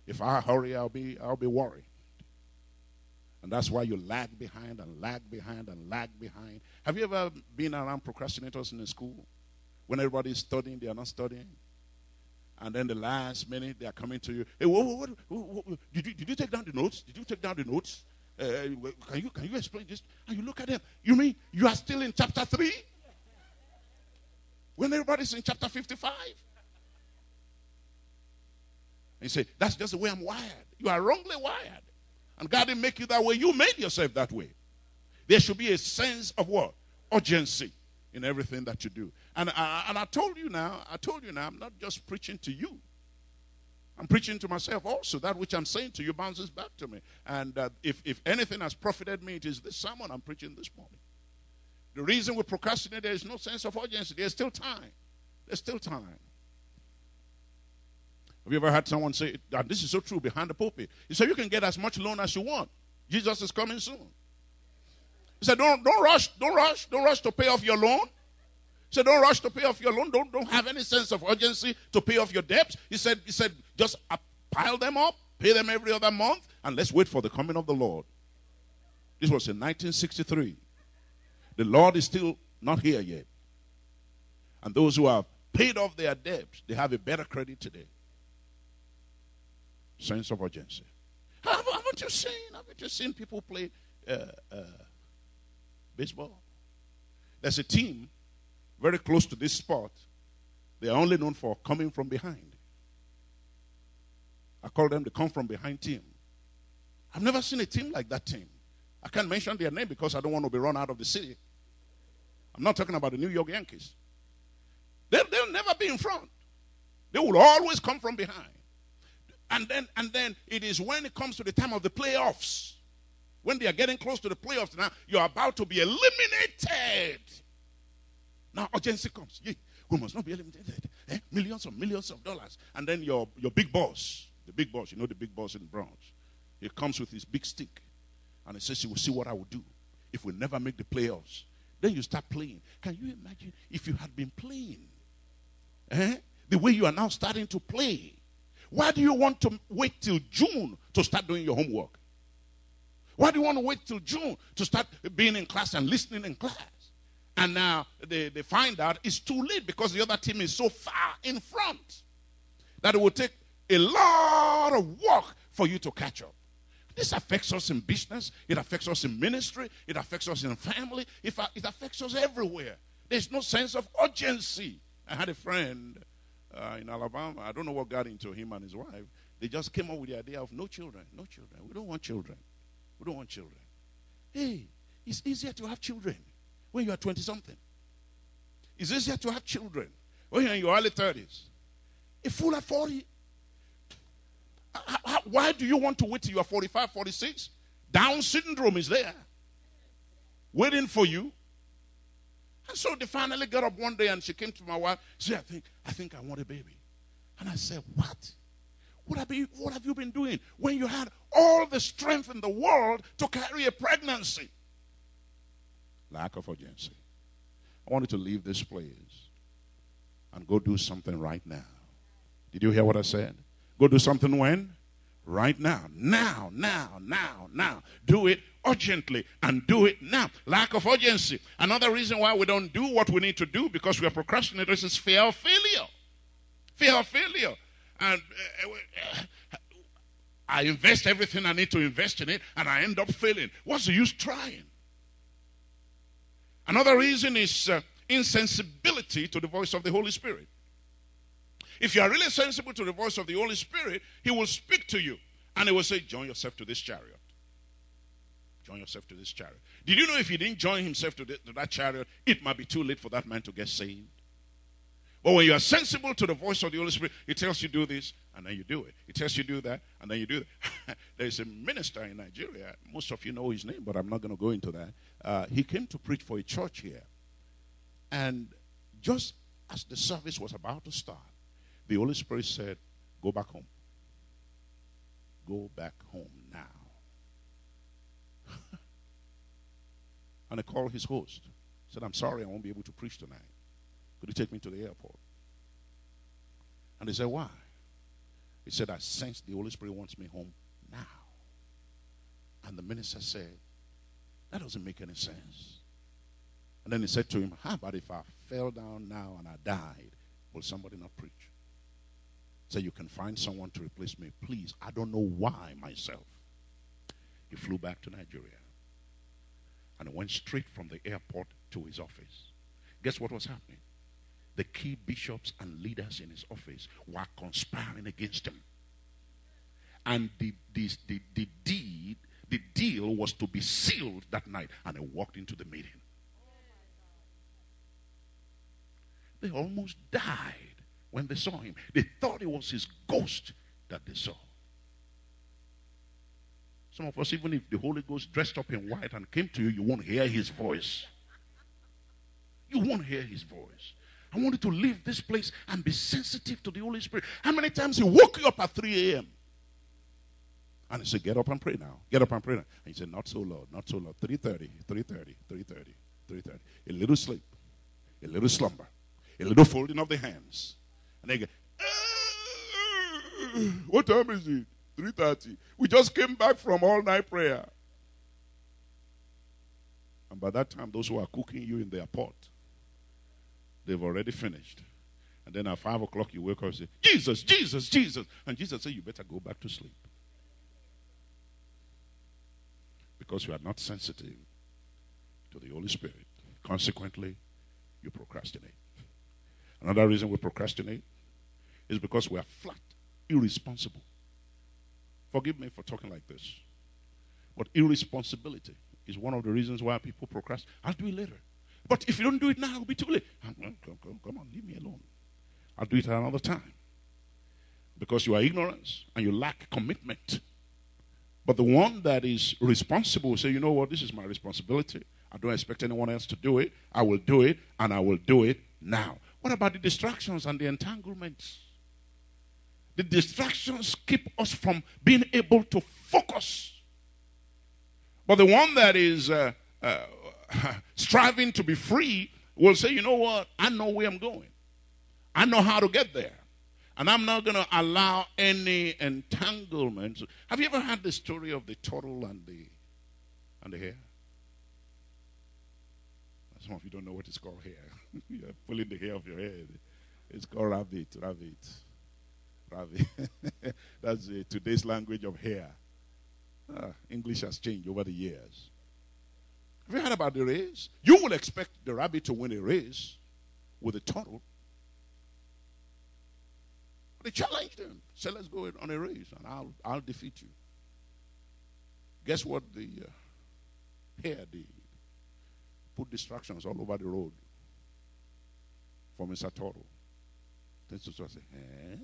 If I hurry, I'll be, I'll be worried. And that's why you lag behind and lag behind and lag behind. Have you ever been around procrastinators in the school? When everybody's studying, they are not studying. And then the last minute, they are coming to you. Hey, what, what, what, what, did, you, did you take down the notes? Did you take down the notes? Uh, can, you, can you explain this? And you look at them. You mean you are still in chapter 3? When everybody's in chapter 55? And you say, that's just the way I'm wired. You are wrongly wired. And God didn't make you that way. You made yourself that way. There should be a sense of what? Urgency in everything that you do. And I, and I told you now, I told you now, I'm not just preaching to you. I'm preaching to myself also. That which I'm saying to you bounces back to me. And uh, if, if anything has profited me, it is this sermon I'm preaching this morning. The reason we procrastinate, there is no sense of urgency. There's still time. There's still time. Have you ever heard someone say, and this is so true behind the pulpit? He said, You can get as much loan as you want. Jesus is coming soon. He said, Don't, don't rush, don't rush, don't rush to pay off your loan. He said, Don't rush to pay off your loan. Don't, don't have any sense of urgency to pay off your debts. He said, he said, just uh, pile them up, pay them every other month, and let's wait for the coming of the Lord. This was in 1963. The Lord is still not here yet. And those who have paid off their debts, they have a better credit today sense of urgency. Haven't you seen? Haven't you seen people play uh, uh, baseball? There's a team very close to this spot. They are only known for coming from behind. I call them the come from behind team. I've never seen a team like that team. I can't mention their name because I don't want to be run out of the city. I'm not talking about the New York Yankees. They'll, they'll never be in front. They will always come from behind. And then, and then it is when it comes to the time of the playoffs, when they are getting close to the playoffs now, you're about to be eliminated. Now urgency comes. Yeah, we must not be eliminated. Eh? Millions of millions of dollars. And then your, your big boss, the big boss, you know the big boss in the Bronx, he comes with his big stick and he says, You will see what I will do if we never make the playoffs. Then you start playing. Can you imagine if you had been playing? Eh? The way you are now starting to play. Why do you want to wait till June to start doing your homework? Why do you want to wait till June to start being in class and listening in class? And now they, they find out it's too late because the other team is so far in front that it will take a lot of work for you to catch up. This affects us in business, it affects us in ministry, it affects us in family, it affects us everywhere. There's no sense of urgency. I had a friend uh, in Alabama. I don't know what got into him and his wife. They just came up with the idea of no children, no children. We don't want children. We don't want children. Hey, it's easier to have children when you are 20 something. It's easier to have children when you're in your early 30s. A fool at 40. Uh, uh, uh, why do you want to wait till you are 45, 46? Down syndrome is there, waiting for you. And so they finally got up one day and she came to my wife. She said, I think, I think I want a baby. And I said, What? What have, you, what have you been doing when you had all the strength in the world to carry a pregnancy? Lack of urgency. I wanted to leave this place and go do something right now. Did you hear what I said? Go do something when? Right now. Now, now, now, now. Do it urgently and do it now. Lack of urgency. Another reason why we don't do what we need to do because we are procrastinators is fear of failure. Fear of failure. And uh, I invest everything I need to invest in it and I end up failing. What's the use trying? Another reason is uh, insensibility to the voice of the Holy Spirit. If you are really sensible to the voice of the Holy Spirit, He will speak to you and He will say, Join yourself to this chariot. Join yourself to this chariot. Did you know if he didn't join himself to, the, to that chariot, it might be too late for that man to get saved? But when you are sensible to the voice of the Holy Spirit, He tells you do this, and then you do it. He tells you do that, and then you do it. [laughs] There's a minister in Nigeria. Most of you know his name, but I'm not going to go into that. Uh, he came to preach for a church here. And just as the service was about to start, the Holy Spirit said, Go back home. Go back home now. And I called his host. Said, I'm sorry, I won't be able to preach tonight. Could you take me to the airport? And he said, Why? He said, I sense the Holy Spirit wants me home now. And the minister said, That doesn't make any sense. And then he said to him, How about if I fell down now and I died? Will somebody not preach? So You can find someone to replace me. Please, I don't know why myself. He flew back to Nigeria and went straight from the airport to his office. Guess what was happening? the key bishops and leaders in his office were conspiring against him. And the, the, the, the deed, the deal was to be sealed that night. And he walked into the meeting. They almost died when they saw him. They thought it was his ghost that they saw. Some of us, even if the Holy Ghost dressed up in white and came to you, you won't hear his voice. You won't hear his voice. I want you to leave this place and be sensitive to the Holy Spirit. How many times he woke you up at 3 a.m.? And he said, Get up and pray now. Get up and pray now. And he said, Not so loud, not so loud. 3:30, 3:30, 3:30, 3:30. A little sleep, a little slumber, a little folding of the hands. And they go, What time is it? 3:30. We just came back from all night prayer. And by that time, those who are cooking you in their pot They've already finished. And then at 5 o'clock, you wake up and say, Jesus, Jesus, Jesus. And Jesus said, You better go back to sleep. Because you are not sensitive to the Holy Spirit. Consequently, you procrastinate. Another reason we procrastinate is because we are flat, irresponsible. Forgive me for talking like this. But irresponsibility is one of the reasons why people procrastinate. I'll do it later. But if you don't do it now, it'll be too late. Come, come, come on, leave me alone. I'll do it at another time. Because you are ignorant and you lack commitment. But the one that is responsible will say, you know what, this is my responsibility. I don't expect anyone else to do it. I will do it, and I will do it now. What about the distractions and the entanglements? The distractions keep us from being able to focus. But the one that is uh, uh, [laughs] striving to be free will say, you know what? I know where I'm going. I know how to get there. And I'm not going to allow any entanglements. Have you ever heard the story of the turtle and the and the hare? Some of you don't know what it's called hair. [laughs] You're pulling the hair off your head. It's called rabbit, rabbit, rabbit. [laughs] That's uh, today's language of hair. Ah, English has changed over the years. Have you heard about the race? You will expect the rabbit to win a race with a turtle. They challenged him. Said, let's go on a race and I'll, I'll defeat you. Guess what the uh, hare did? Put distractions all over the road for Mr. Turtle. Then Sister said, eh?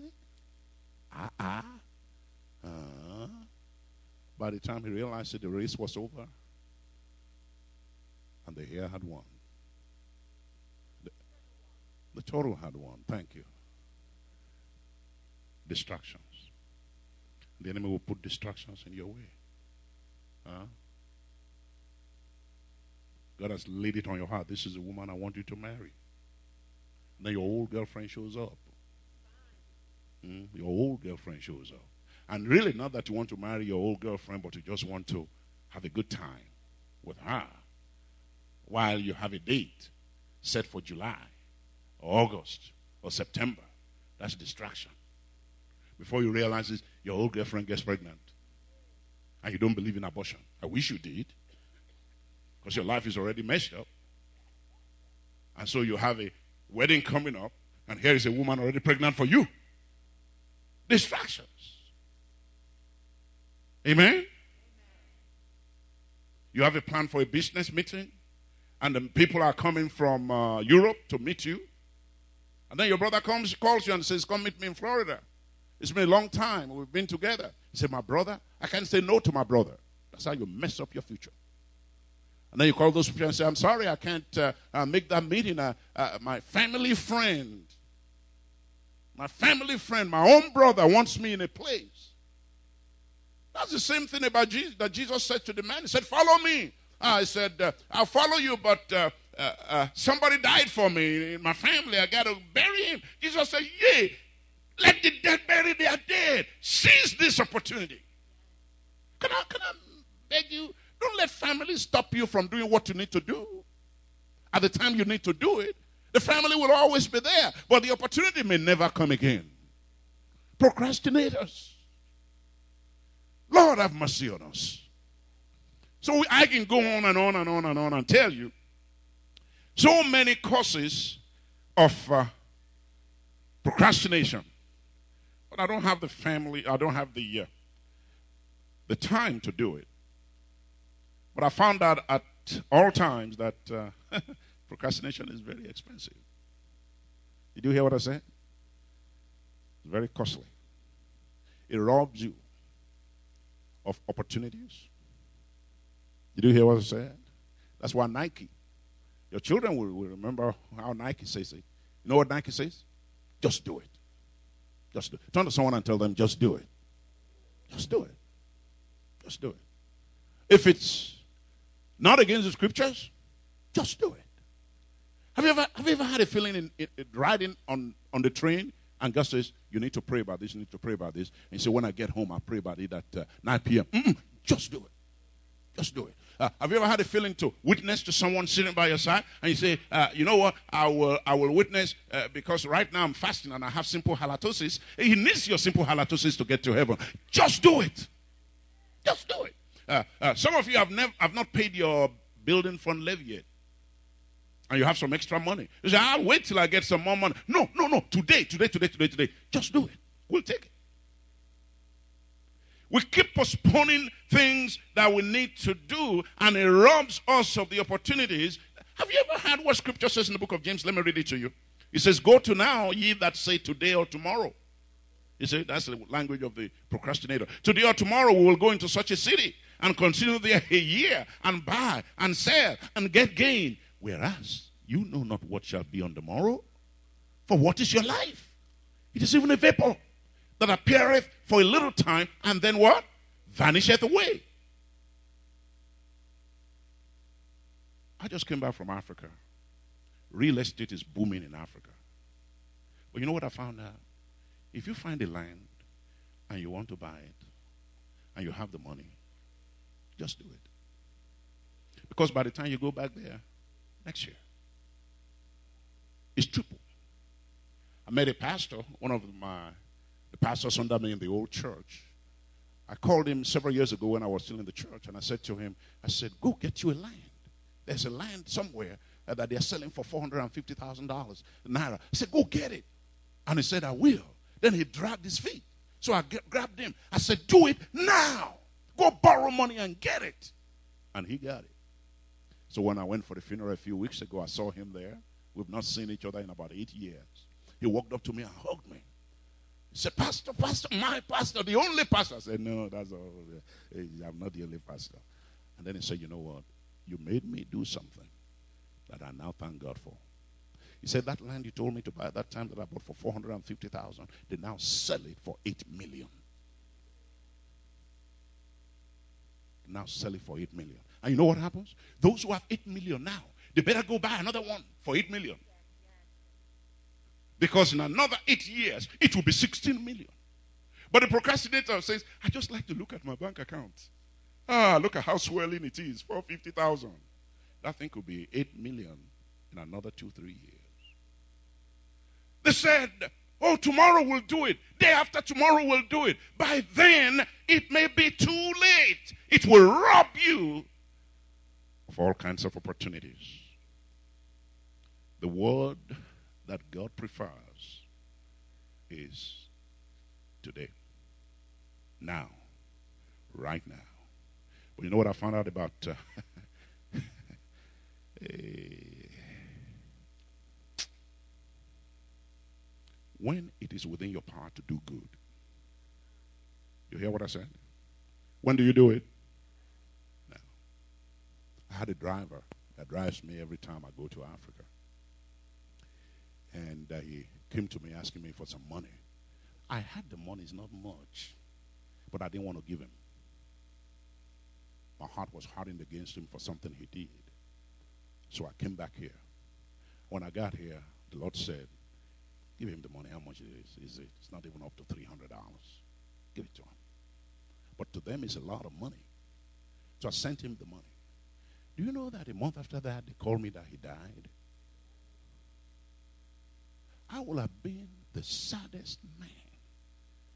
Ah, ah. Uh. By the time he realized that the race was over, and the hare had won. The total had won. Thank you. Distractions. The enemy will put distractions in your way. God has laid it on your heart. This is the woman I want you to marry. And then your old girlfriend shows up. Mm, your old girlfriend shows up. And really, not that you want to marry your old girlfriend, but you just want to have a good time with her while you have a date set for July or August or September. That's a distraction. Before you realize it, your old girlfriend gets pregnant. And you don't believe in abortion. I wish you did. Because your life is already messed up. And so you have a wedding coming up, and here is a woman already pregnant for you. Distractions. Amen? You have a plan for a business meeting, and the people are coming from uh, Europe to meet you. And then your brother comes, calls you, and says, Come meet me in Florida. It's been a long time. We've been together. He said, My brother, I can't say no to my brother. That's how you mess up your future. And then you call those people and say, I'm sorry, I can't uh, uh, make that meeting. Uh, uh, my family friend, my family friend, my own brother wants me in a place. That's the same thing about Jesus that Jesus said to the man. He said, Follow me. Ah, I said, uh, I'll follow you, but uh, uh, uh, somebody died for me in my family. I got to bury him. Jesus said, Yea, let the dead bury their dead. Seize this opportunity. Can I, can I beg you? Don't let family stop you from doing what you need to do. At the time you need to do it, the family will always be there, but the opportunity may never come again. Procrastinators. Lord have mercy on us. So I can go on and on and on and on and tell you so many causes of uh, procrastination. But I don't have the family, I don't have the, uh, the time to do it. But I found out at all times that uh, [laughs] procrastination is very expensive. Did you hear what I said? It's very costly. It robs you of opportunities. Did you hear what I said? That's why Nike. Your children will, will remember how Nike says it. You know what Nike says? Just do it. Just do it. Turn to someone and tell them, just do it. Just do it. Just do it. If it's not against the scriptures, just do it. Have you ever, have you ever had a feeling in, in, in riding on, on the train and God says, You need to pray about this, you need to pray about this. And say, When I get home, I'll pray about it at uh, 9 p.m. Just do it. Just do it. Uh, have you ever had a feeling to witness to someone sitting by your side and you say, uh, you know what, I will, I will witness because right now I'm fasting and I have simple halitosis. He needs your simple halitosis to get to heaven. Just do it. Just do it. Some of you have, never, have not paid your building fund levy yet and you have some extra money. You say, I'll wait till I get some more money. No, no, no. Today, today, today, today, today. Just do it. We'll take it. We keep postponing things that we need to do, and it robs us of the opportunities. Have you ever heard what scripture says in the book of James? Let me read it to you. It says, Go to now, ye that say today or tomorrow. You see, that's the language of the procrastinator. Today or tomorrow, we will go into such a city and continue there a year and buy and sell and get gain. Whereas you know not what shall be on the morrow. For what is your life? It is even a vapor that appeareth for a little time and then what? Vanisheth away. I just came back from Africa. Real estate is booming in Africa. But you know what I found out? If you find a land and you want to buy it and you have the money, just do it. Because by the time you go back there, next year. It's triple. I met a pastor, one of my the pastors under me in the old church. I called him several years ago when I was still in the church, and I said to him, I said, Go get you a land. There's a land somewhere that they're selling for $450,000 naira. I said, Go get it. And he said, I will. Then he dragged his feet. So I grabbed him. I said, Do it now. Go borrow money and get it. And he got it. So when I went for the funeral a few weeks ago, I saw him there. We've not seen each other in about eight years. He walked up to me and hugged me. He said, Pastor, Pastor, my pastor, the only pastor. I said, No, that's all. I'm not the only pastor. And then he said, You know what? You made me do something that I now thank God for. He said, That land you told me to buy at that time that I bought for 450000 they now sell it for 8 million. Now sell it for 8 million. And you know what happens? Those who have 8 million now, they better go buy another one for 8 million. Because in another 8 years, it will be 16 million. But the procrastinator says, I just like to look at my bank account. Ah, look at how swelling it is 450,000. That thing could be 8 million in another two, three years. They said, Oh, tomorrow we'll do it. Day after tomorrow we'll do it. By then, it may be too late. It will rob you of all kinds of opportunities. The word that God prefers is today, now, right now. But you know what I found out about uh, [laughs] Eh, when it is within your power to do good. You hear what I said? When do you do it? I had a driver that drives me every time I go to Africa. And uh, he came to me asking me for some money. I had the money, it's not much, but I didn't want to give him. My heart was hardened against him for something he did. So I came back here. When I got here, the Lord said, Give him the money. How much is? Is it? It's not even up to $300. Give it to him. But to them, it's a lot of money. So I sent him the money. Do you know that a month after that, they called me that he died? I would have been the saddest man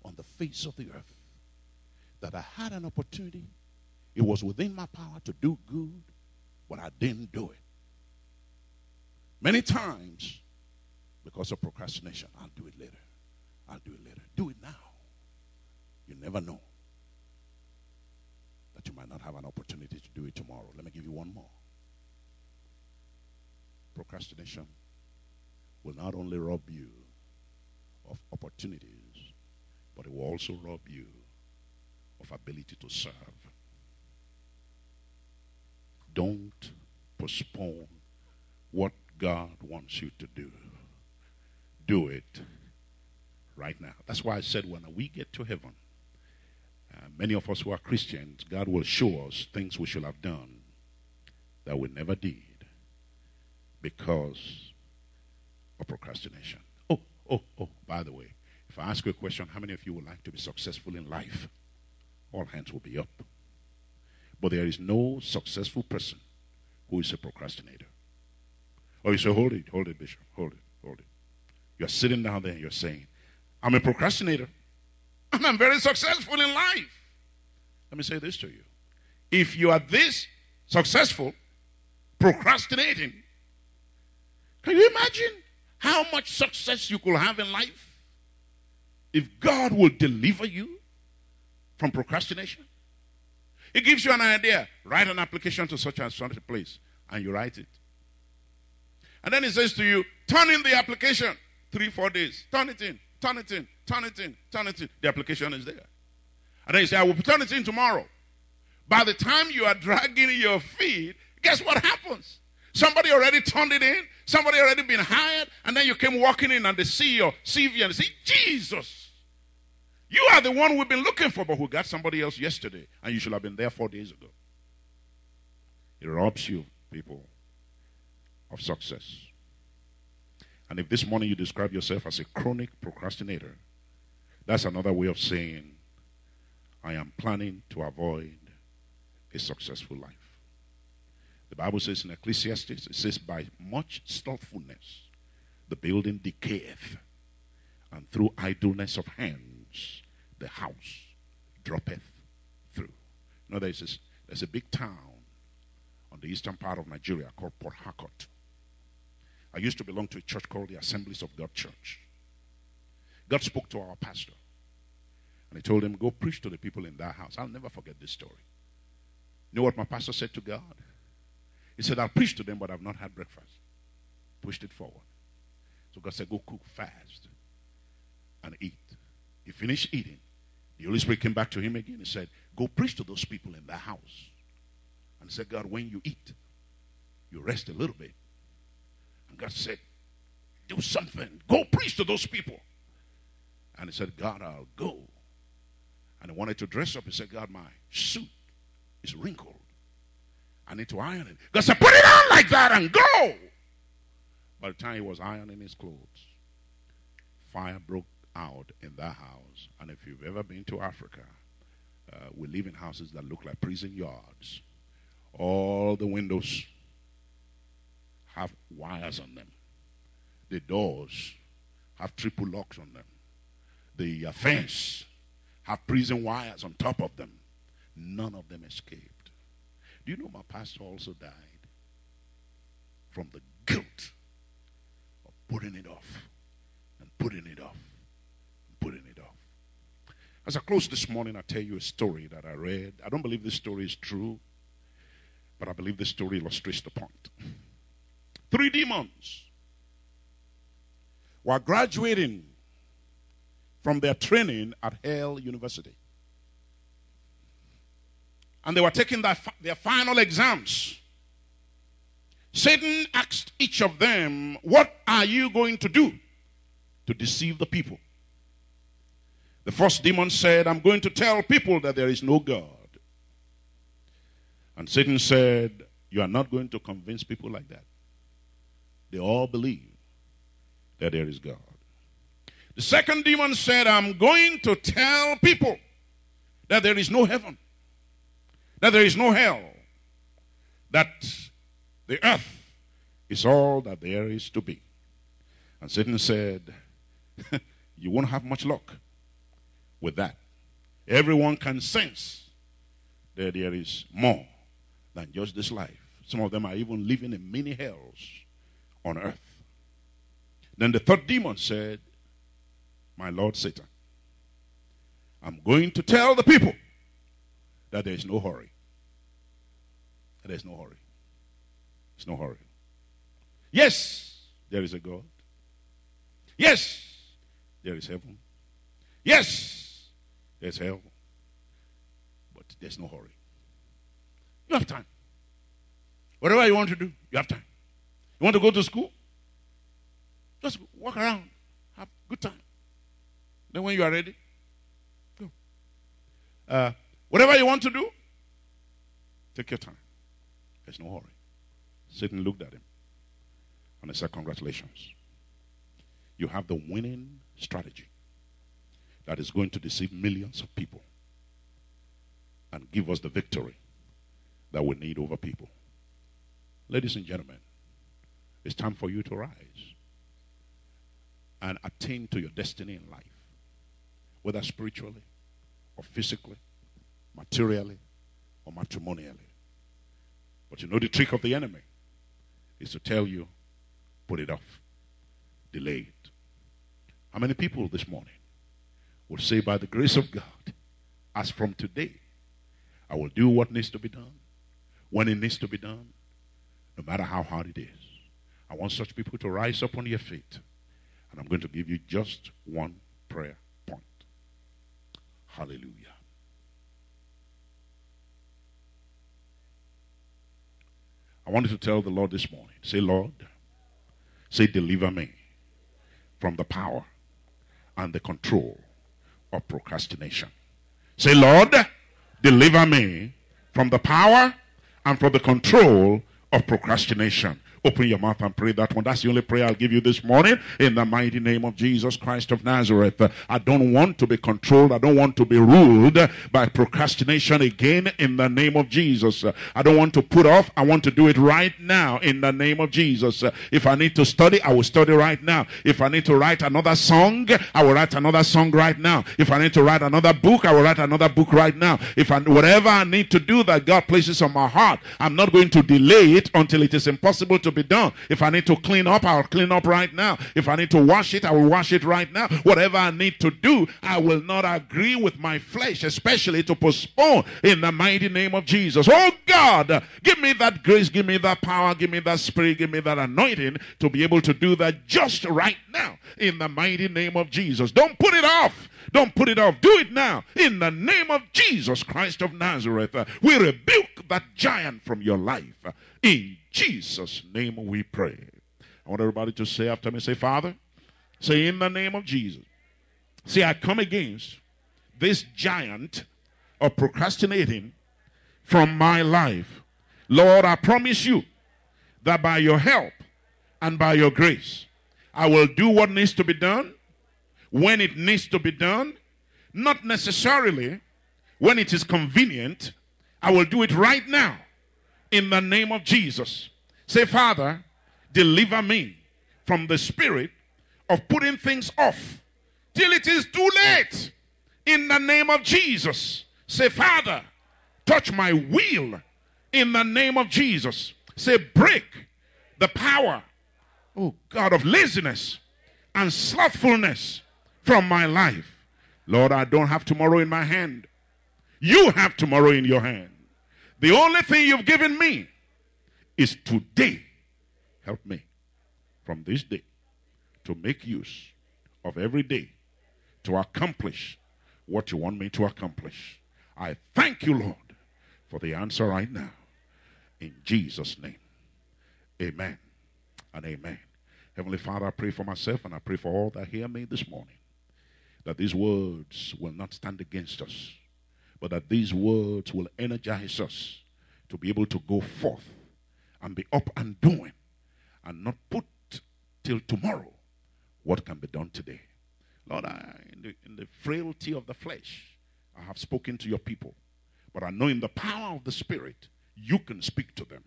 on the face of the earth that I had an opportunity. It was within my power to do good, but I didn't do it. Many times, because of procrastination, I'll do it later. I'll do it later. Do it now. You never know you might not have an opportunity to do it tomorrow. Let me give you one more. Procrastination will not only rob you of opportunities, but it will also rob you of ability to serve. Don't postpone what God wants you to do. Do it right now. That's why I said when we get to heaven, uh, many of us who are Christians, God will show us things we should have done that we never did because of procrastination. Oh, oh, oh, by the way, if I ask you a question, how many of you would like to be successful in life? All hands will be up. But there is no successful person who is a procrastinator. Oh, you say, hold it, hold it, Bishop, hold it, hold it. You're sitting down there and you're saying, I'm a procrastinator and I'm very successful in life. Let me say this to you. If you are this successful, procrastinating, can you imagine how much success you could have in life if God will deliver you from procrastination? It gives you an idea. Write an application to such and such a place, and you write it. And then he says to you, turn in the application. Three, four days. Turn it in, turn it in, turn it in, turn it in. The application is there. And then you say, I will turn it in tomorrow. By the time you are dragging your feet, guess what happens? Somebody already turned it in, somebody already been hired, and then you came walking in and they see your CV and they say, Jesus, you are the one we've been looking for, but who got somebody else yesterday, and you should have been there four days ago. It robs you, people of success. And if this morning you describe yourself as a chronic procrastinator, that's another way of saying, I am planning to avoid a successful life. The Bible says in Ecclesiastes, it says, By much slothfulness the building decayeth, and through idleness of hands the house droppeth through. You know, there's, this, there's a big town on the eastern part of Nigeria called Port Harcourt. I used to belong to a church called the Assemblies of God Church. God spoke to our pastor. And he told him, Go preach to the people in that house. I'll never forget this story. You know what my pastor said to God? He said, I'll preach to them, but I've not had breakfast. Pushed it forward. So God said, Go cook fast and eat. He finished eating. The Holy Spirit came back to him again. He said, Go preach to those people in that house. And said, God, when you eat, you rest a little bit. God said, do something. Go preach to those people. And he said, God, I'll go. And he wanted to dress up. He said, God, my suit is wrinkled. I need to iron it. God said, put it on like that and go. By the time he was ironing his clothes, fire broke out in that house. And if you've ever been to Africa, uh, we live in houses that look like prison yards. All the windows have wires on them. The doors have triple locks on them. The uh, fence have prison wires on top of them. None of them escaped. Do you know my pastor also died from the guilt of putting it off and putting it off and putting it off? As I close this morning, I tell you a story that I read. I don't believe this story is true, but I believe this story illustrates the point. Three demons were graduating from their training at Hell University. And they were taking their, their final exams. Satan asked each of them, What are you going to do to deceive the people? The first demon said, I'm going to tell people that there is no God. And Satan said, You are not going to convince people like that. They all believe that there is God. The second demon said, I'm going to tell people that there is no heaven, that there is no hell, that the earth is all that there is to be. And Satan said, [laughs] You won't have much luck with that. Everyone can sense that there is more than just this life. Some of them are even living in many hells on earth. Then the third demon said, My Lord Satan, I'm going to tell the people that there is no hurry. There's no hurry. There's no hurry. Yes, there is a God. Yes, there is heaven. Yes, there's hell. But there's no hurry. You have time. Whatever you want to do, you have time. You want to go to school? Just walk around, have good time. Then when you are ready, go. Uh, whatever you want to do, take your time. There's no hurry. Satan looked at him and he said, Congratulations. You have the winning strategy that is going to deceive millions of people and give us the victory that we need over people. Ladies and gentlemen, it's time for you to rise and attain to your destiny in life, whether spiritually or physically, materially or matrimonially. But you know the trick of the enemy is to tell you, put it off, delay it. How many people this morning will say, by the grace of God, as from today, I will do what needs to be done, when it needs to be done, no matter how hard it is. I want such people to rise up on your feet. And I'm going to give you just one prayer point. Hallelujah. I wanted to tell the Lord this morning say, Lord, say, deliver me from the power and the control of procrastination. Say, Lord, deliver me from the power and from the control of procrastination. Open your mouth and pray that one. That's the only prayer I'll give you this morning in the mighty name of Jesus Christ of Nazareth. I don't want to be controlled. I don't want to be ruled by procrastination again in the name of Jesus. I don't want to put off. I want to do it right now in the name of Jesus. If I need to study, I will study right now. If I need to write another song, I will write another song right now. If I need to write another book, I will write another book right now. If I, whatever I need to do that God places on my heart, I'm not going to delay it until it is impossible to be done. If I need to clean up, I'll clean up right now. If I need to wash it, I will wash it right now. Whatever I need to do, I will not agree with my flesh, especially to postpone in the mighty name of Jesus. Oh God, give me that grace, give me that power, give me that spirit, give me that anointing to be able to do that just right now in the mighty name of Jesus. Don't put it off. Don't put it off. Do it now. In the name of Jesus Christ of Nazareth, uh, we rebuke that giant from your life. Uh, in Jesus' name we pray. I want everybody to say after me, say, Father, say in the name of Jesus. See, I come against this giant of procrastinating from my life. Lord, I promise you that by your help and by your grace, I will do what needs to be done when it needs to be done, not necessarily when it is convenient. I will do it right now in the name of Jesus. Say, Father, deliver me from the spirit of putting things off till it is too late in the name of Jesus. Say, Father, touch my will in the name of Jesus. Say, break the power, oh God, of laziness and slothfulness from my life. Lord, I don't have tomorrow in my hand. You have tomorrow in your hand. The only thing you've given me is today. Help me from this day to make use of every day to accomplish what you want me to accomplish. I thank you, Lord, for the answer right now. In Jesus' name. Amen and amen. Heavenly Father, I pray for myself and I pray for all that hear me this morning that these words will not stand against us, but that these words will energize us to be able to go forth and be up and doing and not put till tomorrow what can be done today. Lord, I, in, the, in the frailty of the flesh, I have spoken to your people. But I know in the power of the Spirit, you can speak to them.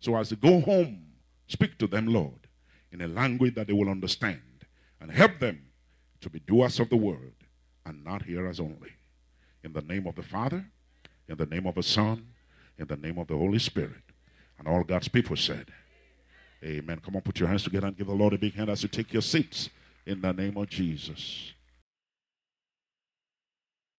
So as they go home, speak to them, Lord, in a language that they will understand and help them to be doers of the word and not hearers only. In the name of the Father, in the name of the Son, in the name of the Holy Spirit. And all God's people said, Amen. Come on, put your hands together and give the Lord a big hand as you take your seats in the name of Jesus.